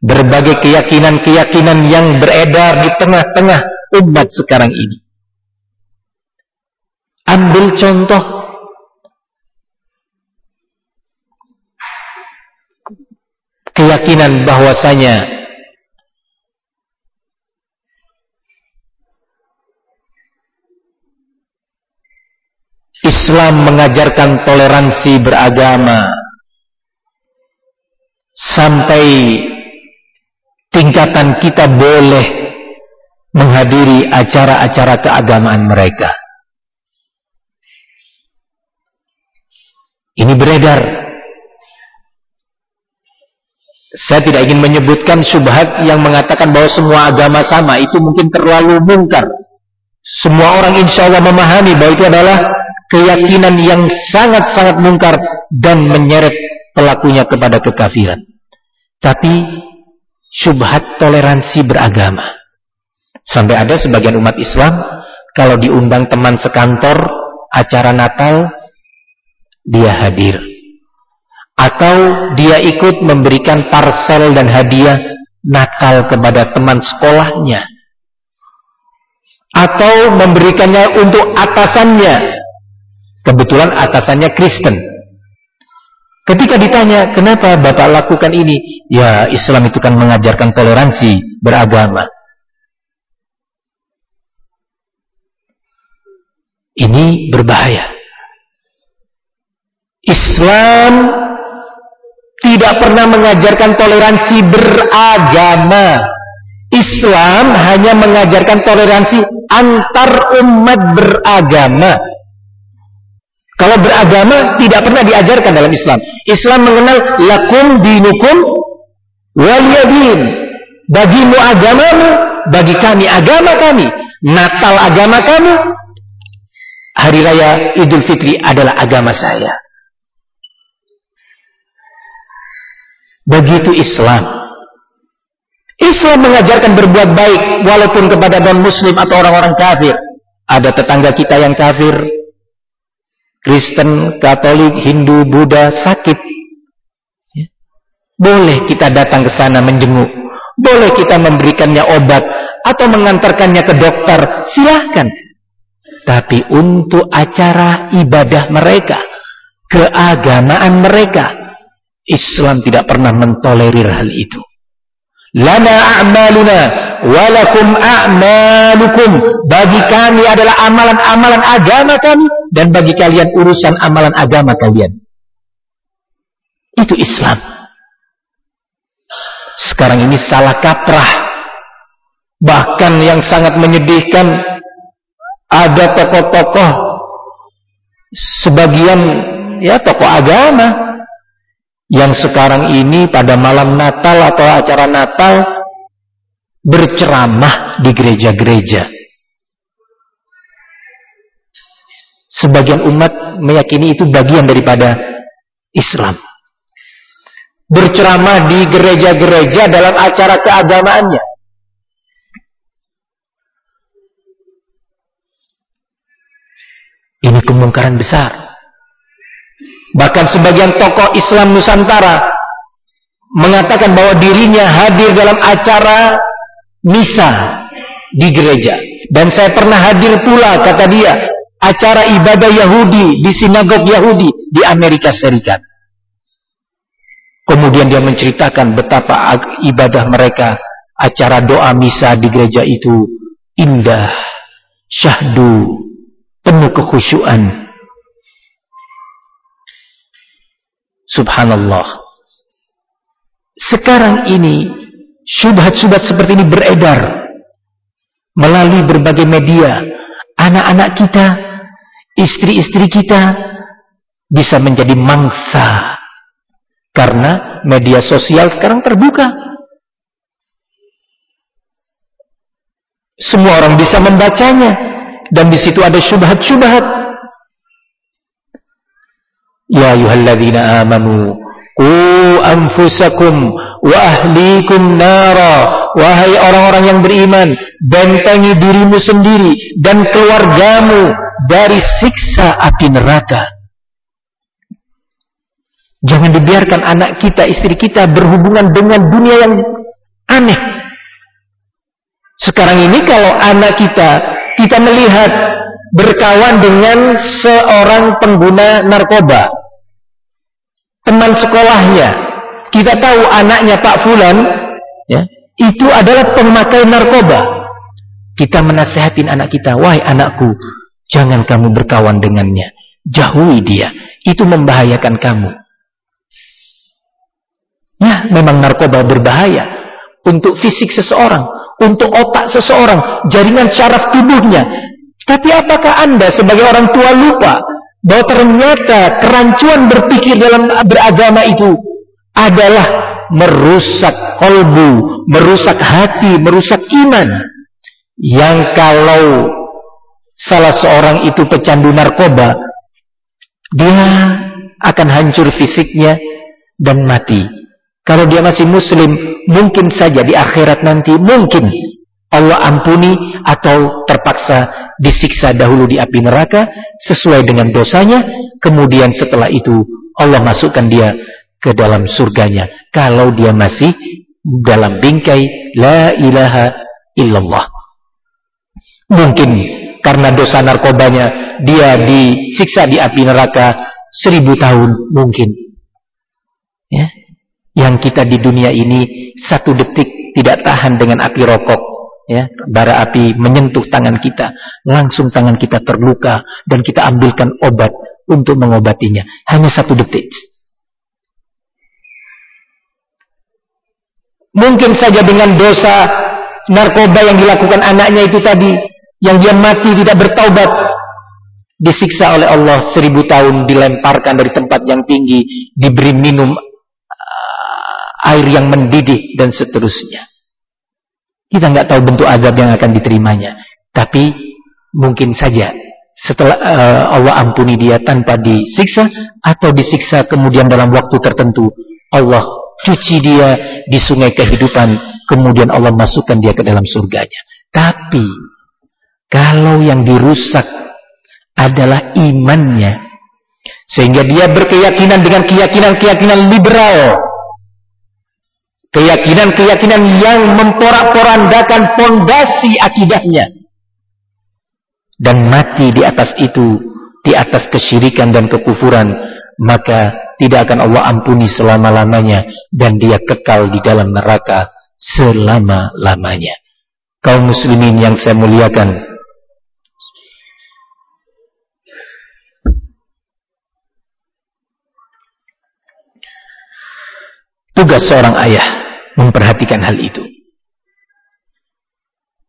berbagai keyakinan-keyakinan yang beredar di tengah-tengah umat sekarang ini. Ambil contoh. Keyakinan bahwasanya Islam mengajarkan toleransi beragama sampai tingkatan kita boleh menghadiri acara-acara keagamaan mereka. Ini beredar. Saya tidak ingin menyebutkan syubhat yang mengatakan bahwa semua agama sama. Itu mungkin terlalu mungkar. Semua orang insya Allah memahami bahwa itu adalah keyakinan yang sangat-sangat mungkar dan menyeret pelakunya kepada kekafiran. Tapi syubhat toleransi beragama. Sampai ada sebagian umat Islam kalau diundang teman sekantor acara Natal dia hadir. Atau dia ikut memberikan parcel dan hadiah Natal kepada teman sekolahnya. Atau memberikannya untuk atasannya. Kebetulan atasannya Kristen. Ketika ditanya, kenapa Bapak lakukan ini? Ya, Islam itu kan mengajarkan toleransi beragama. Ini berbahaya. Islam tidak pernah mengajarkan toleransi beragama. Islam hanya mengajarkan toleransi antar umat beragama. Kalau beragama tidak pernah diajarkan dalam Islam. Islam mengenal lakum dinukum waliyadin. Bagimu agamamu, bagi kami agama kami. Natal agama kamu, hari raya Idul Fitri adalah agama saya. Begitu Islam. Islam mengajarkan berbuat baik walaupun kepada non muslim atau orang-orang kafir. Ada tetangga kita yang kafir, Kristen, Katolik, Hindu, Buddha sakit. Ya. Boleh kita datang ke sana menjenguk. Boleh kita memberikannya obat atau mengantarkannya ke dokter. Silahkan. Tapi untuk acara ibadah mereka, keagamaan mereka, Islam tidak pernah mentolerir hal itu. Lana a'maluna walakum a'malukum. Bagi kami adalah amalan-amalan agama kami dan bagi kalian urusan amalan agama kalian. Itu Islam. Sekarang ini salah kaprah. Bahkan yang sangat menyedihkan ada tokoh-tokoh sebagian ya tokoh agama yang sekarang ini pada malam Natal atau acara Natal berceramah di gereja-gereja. Sebagian umat meyakini itu bagian daripada Islam. Berceramah di gereja-gereja dalam acara keagamaannya. Ini kemungkaran besar. Bahkan sebagian tokoh Islam Nusantara mengatakan bahwa dirinya hadir dalam acara misa di gereja. Dan saya pernah hadir pula, kata dia, acara ibadah Yahudi di sinagog Yahudi di Amerika Serikat. Kemudian dia menceritakan betapa ibadah mereka, acara doa misa di gereja itu indah, syahdu, penuh kekhusyuan. Subhanallah. Sekarang ini syubhat-syubhat seperti ini beredar melalui berbagai media. Anak-anak kita, istri-istri kita bisa menjadi mangsa karena media sosial sekarang terbuka. Semua orang bisa membacanya dan di situ ada syubhat-syubhat. Ya ayyuhalladzina amanu qu anfusakum wa ahlikum nara wahai orang-orang yang beriman bentengi dirimu sendiri dan keluargamu dari siksa api neraka. Jangan dibiarkan anak kita, istri kita berhubungan dengan dunia yang aneh. Sekarang ini kalau anak kita kita melihat berkawan dengan seorang pengguna narkoba. Teman sekolahnya. Kita tahu anaknya Pak Fulan, ya, itu adalah pemakai narkoba. Kita menasehatin anak kita, wahai anakku, jangan kamu berkawan dengannya. Jauhi dia. Itu membahayakan kamu. Ya, memang narkoba berbahaya untuk fisik seseorang untuk otak seseorang, jaringan syaraf tubuhnya. Tapi apakah Anda sebagai orang tua lupa bahwa ternyata kerancuan berpikir dalam beragama itu adalah merusak kolbu, merusak hati, merusak iman. Yang kalau salah seorang itu pecandu narkoba, dia akan hancur fisiknya dan mati. Kalau dia masih muslim, mungkin saja di akhirat nanti, mungkin Allah ampuni atau terpaksa disiksa dahulu di api neraka sesuai dengan dosanya, kemudian setelah itu Allah masukkan dia ke dalam surganya kalau dia masih dalam bingkai la ilaha illallah. Mungkin karena dosa narkobanya dia disiksa di api neraka seribu tahun mungkin. Ya. Yang kita di dunia ini satu detik tidak tahan dengan api rokok ya. Bara api menyentuh tangan kita langsung tangan kita terluka dan kita ambilkan obat untuk mengobatinya. Hanya satu detik Mungkin saja dengan dosa narkoba yang dilakukan anaknya itu tadi, yang dia mati tidak bertaubat, disiksa oleh Allah seribu tahun, dilemparkan dari tempat yang tinggi, diberi minum uh, air yang mendidih dan seterusnya. Kita nggak tahu bentuk azab yang akan diterimanya, tapi mungkin saja setelah uh, Allah ampuni dia tanpa disiksa atau disiksa kemudian dalam waktu tertentu Allah cuci dia di sungai kehidupan, kemudian Allah masukkan dia ke dalam surganya. Tapi, kalau yang dirusak adalah imannya, sehingga dia berkeyakinan dengan keyakinan-keyakinan liberal, keyakinan-keyakinan yang memporak-porandakan fondasi akidahnya, dan mati di atas itu, di atas kesyirikan dan kekufuran, maka tidak akan Allah ampuni selama-lamanya dan dia kekal di dalam neraka selama-lamanya. Kaum muslimin yang saya muliakan, tugas seorang ayah memperhatikan hal itu.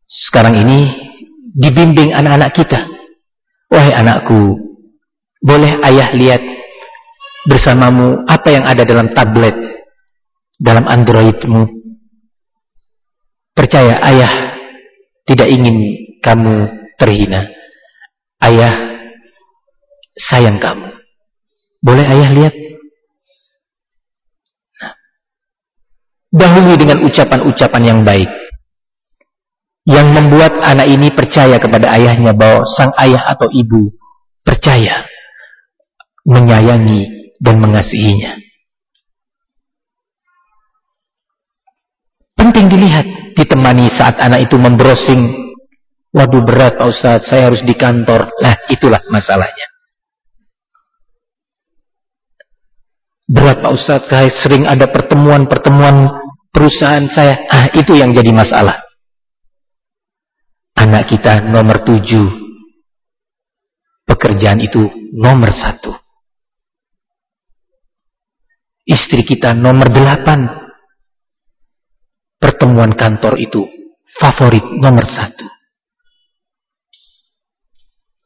Sekarang ini dibimbing anak-anak kita. Wahai anakku, boleh ayah lihat bersamamu apa yang ada dalam tablet, dalam Androidmu. Percaya ayah tidak ingin kamu terhina. Ayah sayang kamu. Boleh ayah lihat? Nah, dahului dengan ucapan-ucapan yang baik. Yang membuat anak ini percaya kepada ayahnya bahwa sang ayah atau ibu percaya, menyayangi, dan mengasihinya. Penting dilihat, ditemani saat anak itu membrowsing. Waduh berat Pak Ustadz, saya harus di kantor. Lah itulah masalahnya. Berat Pak Ustadz, saya sering ada pertemuan-pertemuan perusahaan saya. Ah itu yang jadi masalah. Anak kita nomor tujuh. Pekerjaan itu nomor satu. Istri kita nomor delapan. Pertemuan kantor itu favorit nomor satu.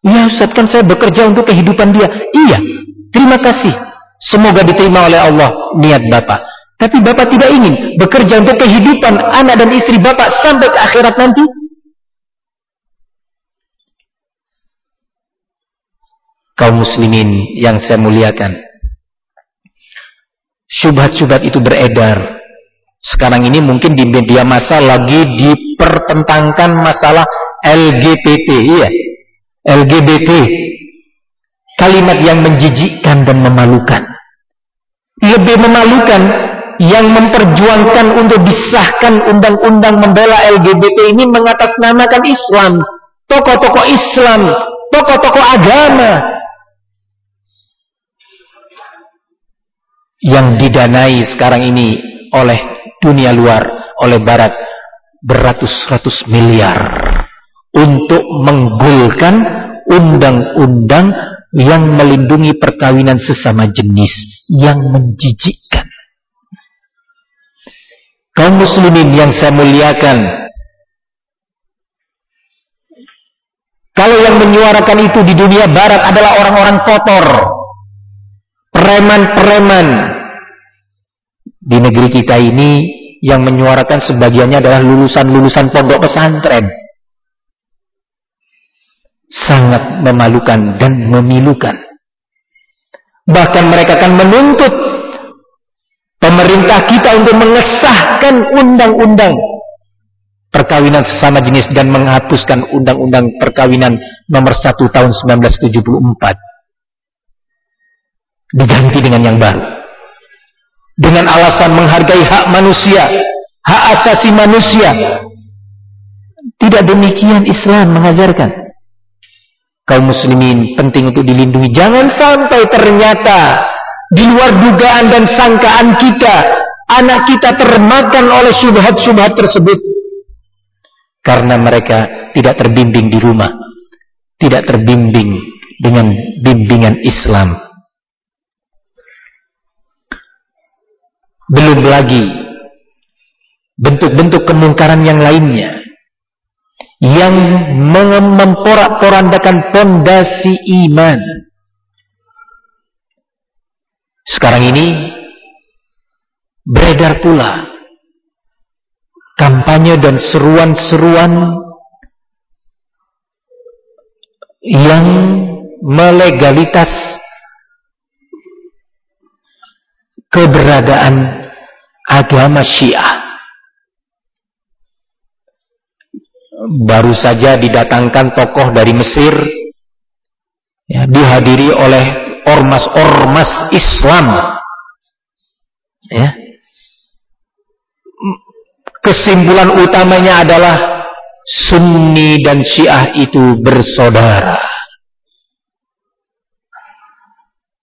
Ya Ustaz kan saya bekerja untuk kehidupan dia. Iya, terima kasih. Semoga diterima oleh Allah niat Bapak. Tapi Bapak tidak ingin bekerja untuk kehidupan anak dan istri Bapak sampai ke akhirat nanti. Kaum muslimin yang saya muliakan syubhat-syubhat itu beredar. Sekarang ini mungkin di media massa lagi dipertentangkan masalah LGBT, iya. LGBT. Kalimat yang menjijikkan dan memalukan. Lebih memalukan yang memperjuangkan untuk disahkan undang-undang membela LGBT ini mengatasnamakan Islam. Tokoh-tokoh Islam, tokoh-tokoh agama, yang didanai sekarang ini oleh dunia luar, oleh barat beratus-ratus miliar untuk menggulkan undang-undang yang melindungi perkawinan sesama jenis yang menjijikkan. Kaum muslimin yang saya muliakan, kalau yang menyuarakan itu di dunia barat adalah orang-orang kotor, preman-preman di negeri kita ini yang menyuarakan sebagiannya adalah lulusan-lulusan pondok pesantren. Sangat memalukan dan memilukan. Bahkan mereka akan menuntut pemerintah kita untuk mengesahkan undang-undang perkawinan sesama jenis dan menghapuskan undang-undang perkawinan nomor 1 tahun 1974 diganti dengan yang baru. Dengan alasan menghargai hak manusia hak asasi manusia. Tidak demikian Islam mengajarkan. Kaum muslimin penting untuk dilindungi. Jangan sampai ternyata di luar dugaan dan sangkaan kita anak kita termakan oleh syubhat-syubhat tersebut. Karena mereka tidak terbimbing di rumah tidak terbimbing dengan bimbingan Islam belum lagi bentuk-bentuk kemungkaran yang lainnya yang memporak-porandakan pondasi iman. Sekarang ini beredar pula kampanye dan seruan-seruan yang melegalitas keberadaan agama Syiah. Baru saja didatangkan tokoh dari Mesir ya, dihadiri oleh ormas-ormas Islam. Ya. Kesimpulan utamanya adalah Sunni dan Syiah itu bersaudara.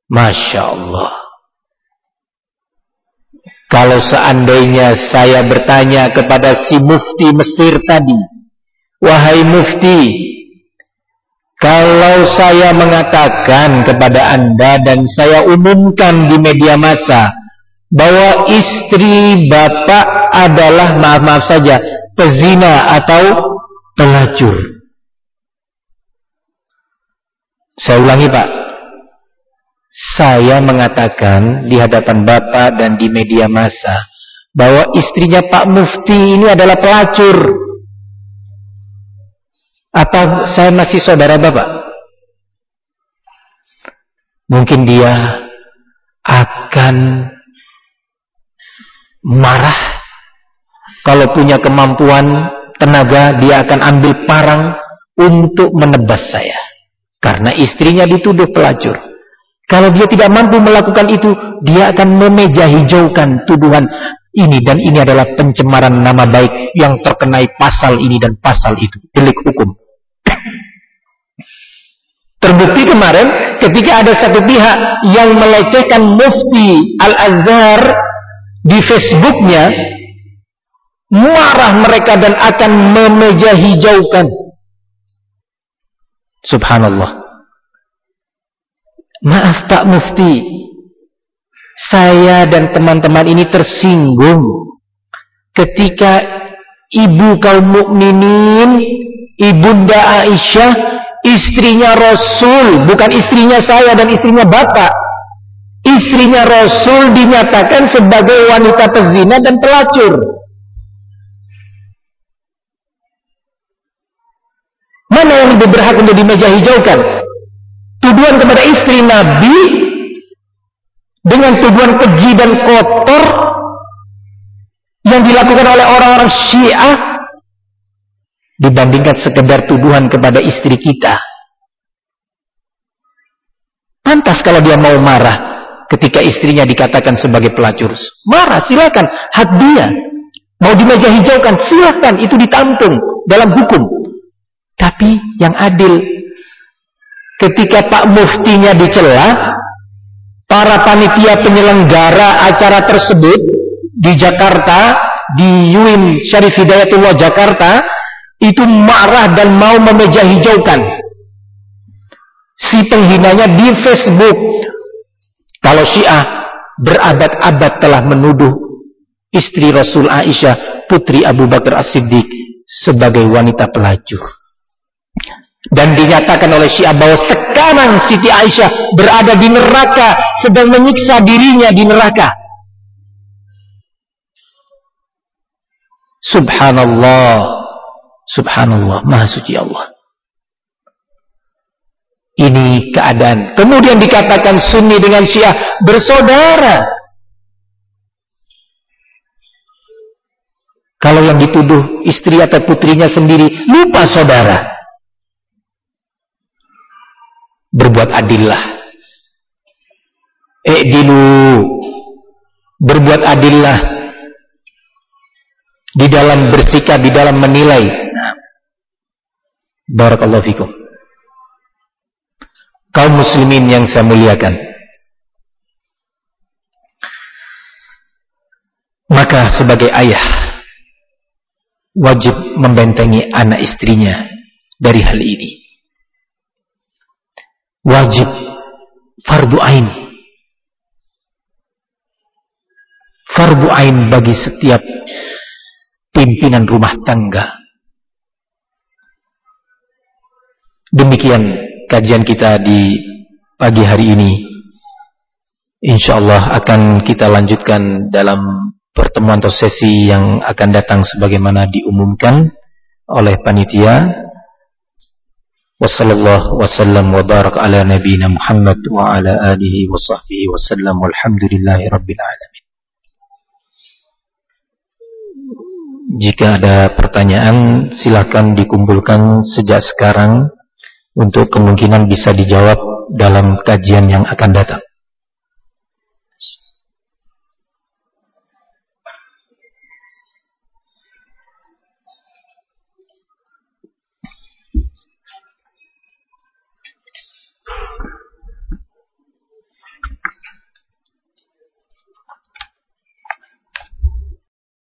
Masya Allah kalau seandainya saya bertanya kepada si mufti Mesir tadi Wahai mufti kalau saya mengatakan kepada Anda dan saya umumkan di media massa bahwa istri bapak adalah maaf-maaf saja pezina atau pelacur. Saya ulangi Pak. Saya mengatakan di hadapan bapak dan di media massa bahwa istrinya Pak Mufti ini adalah pelacur. Apa saya masih saudara bapak? Mungkin dia akan marah kalau punya kemampuan tenaga dia akan ambil parang untuk menebas saya karena istrinya dituduh pelacur kalau dia tidak mampu melakukan itu dia akan memeja hijaukan tuduhan ini dan ini adalah pencemaran nama baik yang terkenai pasal ini dan pasal itu delik hukum Terbukti kemarin ketika ada satu pihak yang melecehkan mufti Al-Azhar di Facebooknya, marah mereka dan akan memeja hijaukan. Subhanallah. Maaf Pak Mufti, saya dan teman-teman ini tersinggung ketika ibu kaum mukminin, ibunda Aisyah istrinya Rasul, bukan istrinya saya dan istrinya Bapak. Istrinya Rasul dinyatakan sebagai wanita pezina dan pelacur. Mana yang lebih berhak untuk dimeja hijaukan? Tuduhan kepada istri Nabi dengan tuduhan keji dan kotor yang dilakukan oleh orang-orang Syiah dibandingkan sekedar tuduhan kepada istri kita. Pantas kalau dia mau marah ketika istrinya dikatakan sebagai pelacur. Marah, silakan, hak dia. Mau di meja hijaukan, silakan, itu ditampung dalam hukum. Tapi yang adil, ketika Pak Muftinya dicela, para panitia penyelenggara acara tersebut di Jakarta, di UIN Syarif Hidayatullah Jakarta, itu marah dan mau memeja hijaukan. Si penghinanya di Facebook kalau Syiah berabad-abad telah menuduh istri Rasul Aisyah putri Abu Bakar As-Siddiq sebagai wanita pelacur dan dinyatakan oleh Syiah bahwa sekarang Siti Aisyah berada di neraka sedang menyiksa dirinya di neraka Subhanallah. Subhanallah, Maha suci Allah. Ini keadaan. Kemudian dikatakan Sunni dengan Syiah bersaudara. Kalau yang dituduh istri atau putrinya sendiri lupa saudara. Berbuat adillah. Eh dilu. Berbuat adillah. Di dalam bersikap, di dalam menilai. Barakallahu fikum. Kaum muslimin yang saya muliakan. Maka sebagai ayah wajib membentengi anak istrinya dari hal ini. Wajib fardu ain. Fardu ain bagi setiap pimpinan rumah tangga Demikian kajian kita di pagi hari ini. Insyaallah akan kita lanjutkan dalam pertemuan atau sesi yang akan datang sebagaimana diumumkan oleh panitia. Walhamdulillahi rabbil alamin. Jika ada pertanyaan silakan dikumpulkan sejak sekarang untuk kemungkinan bisa dijawab dalam kajian yang akan datang.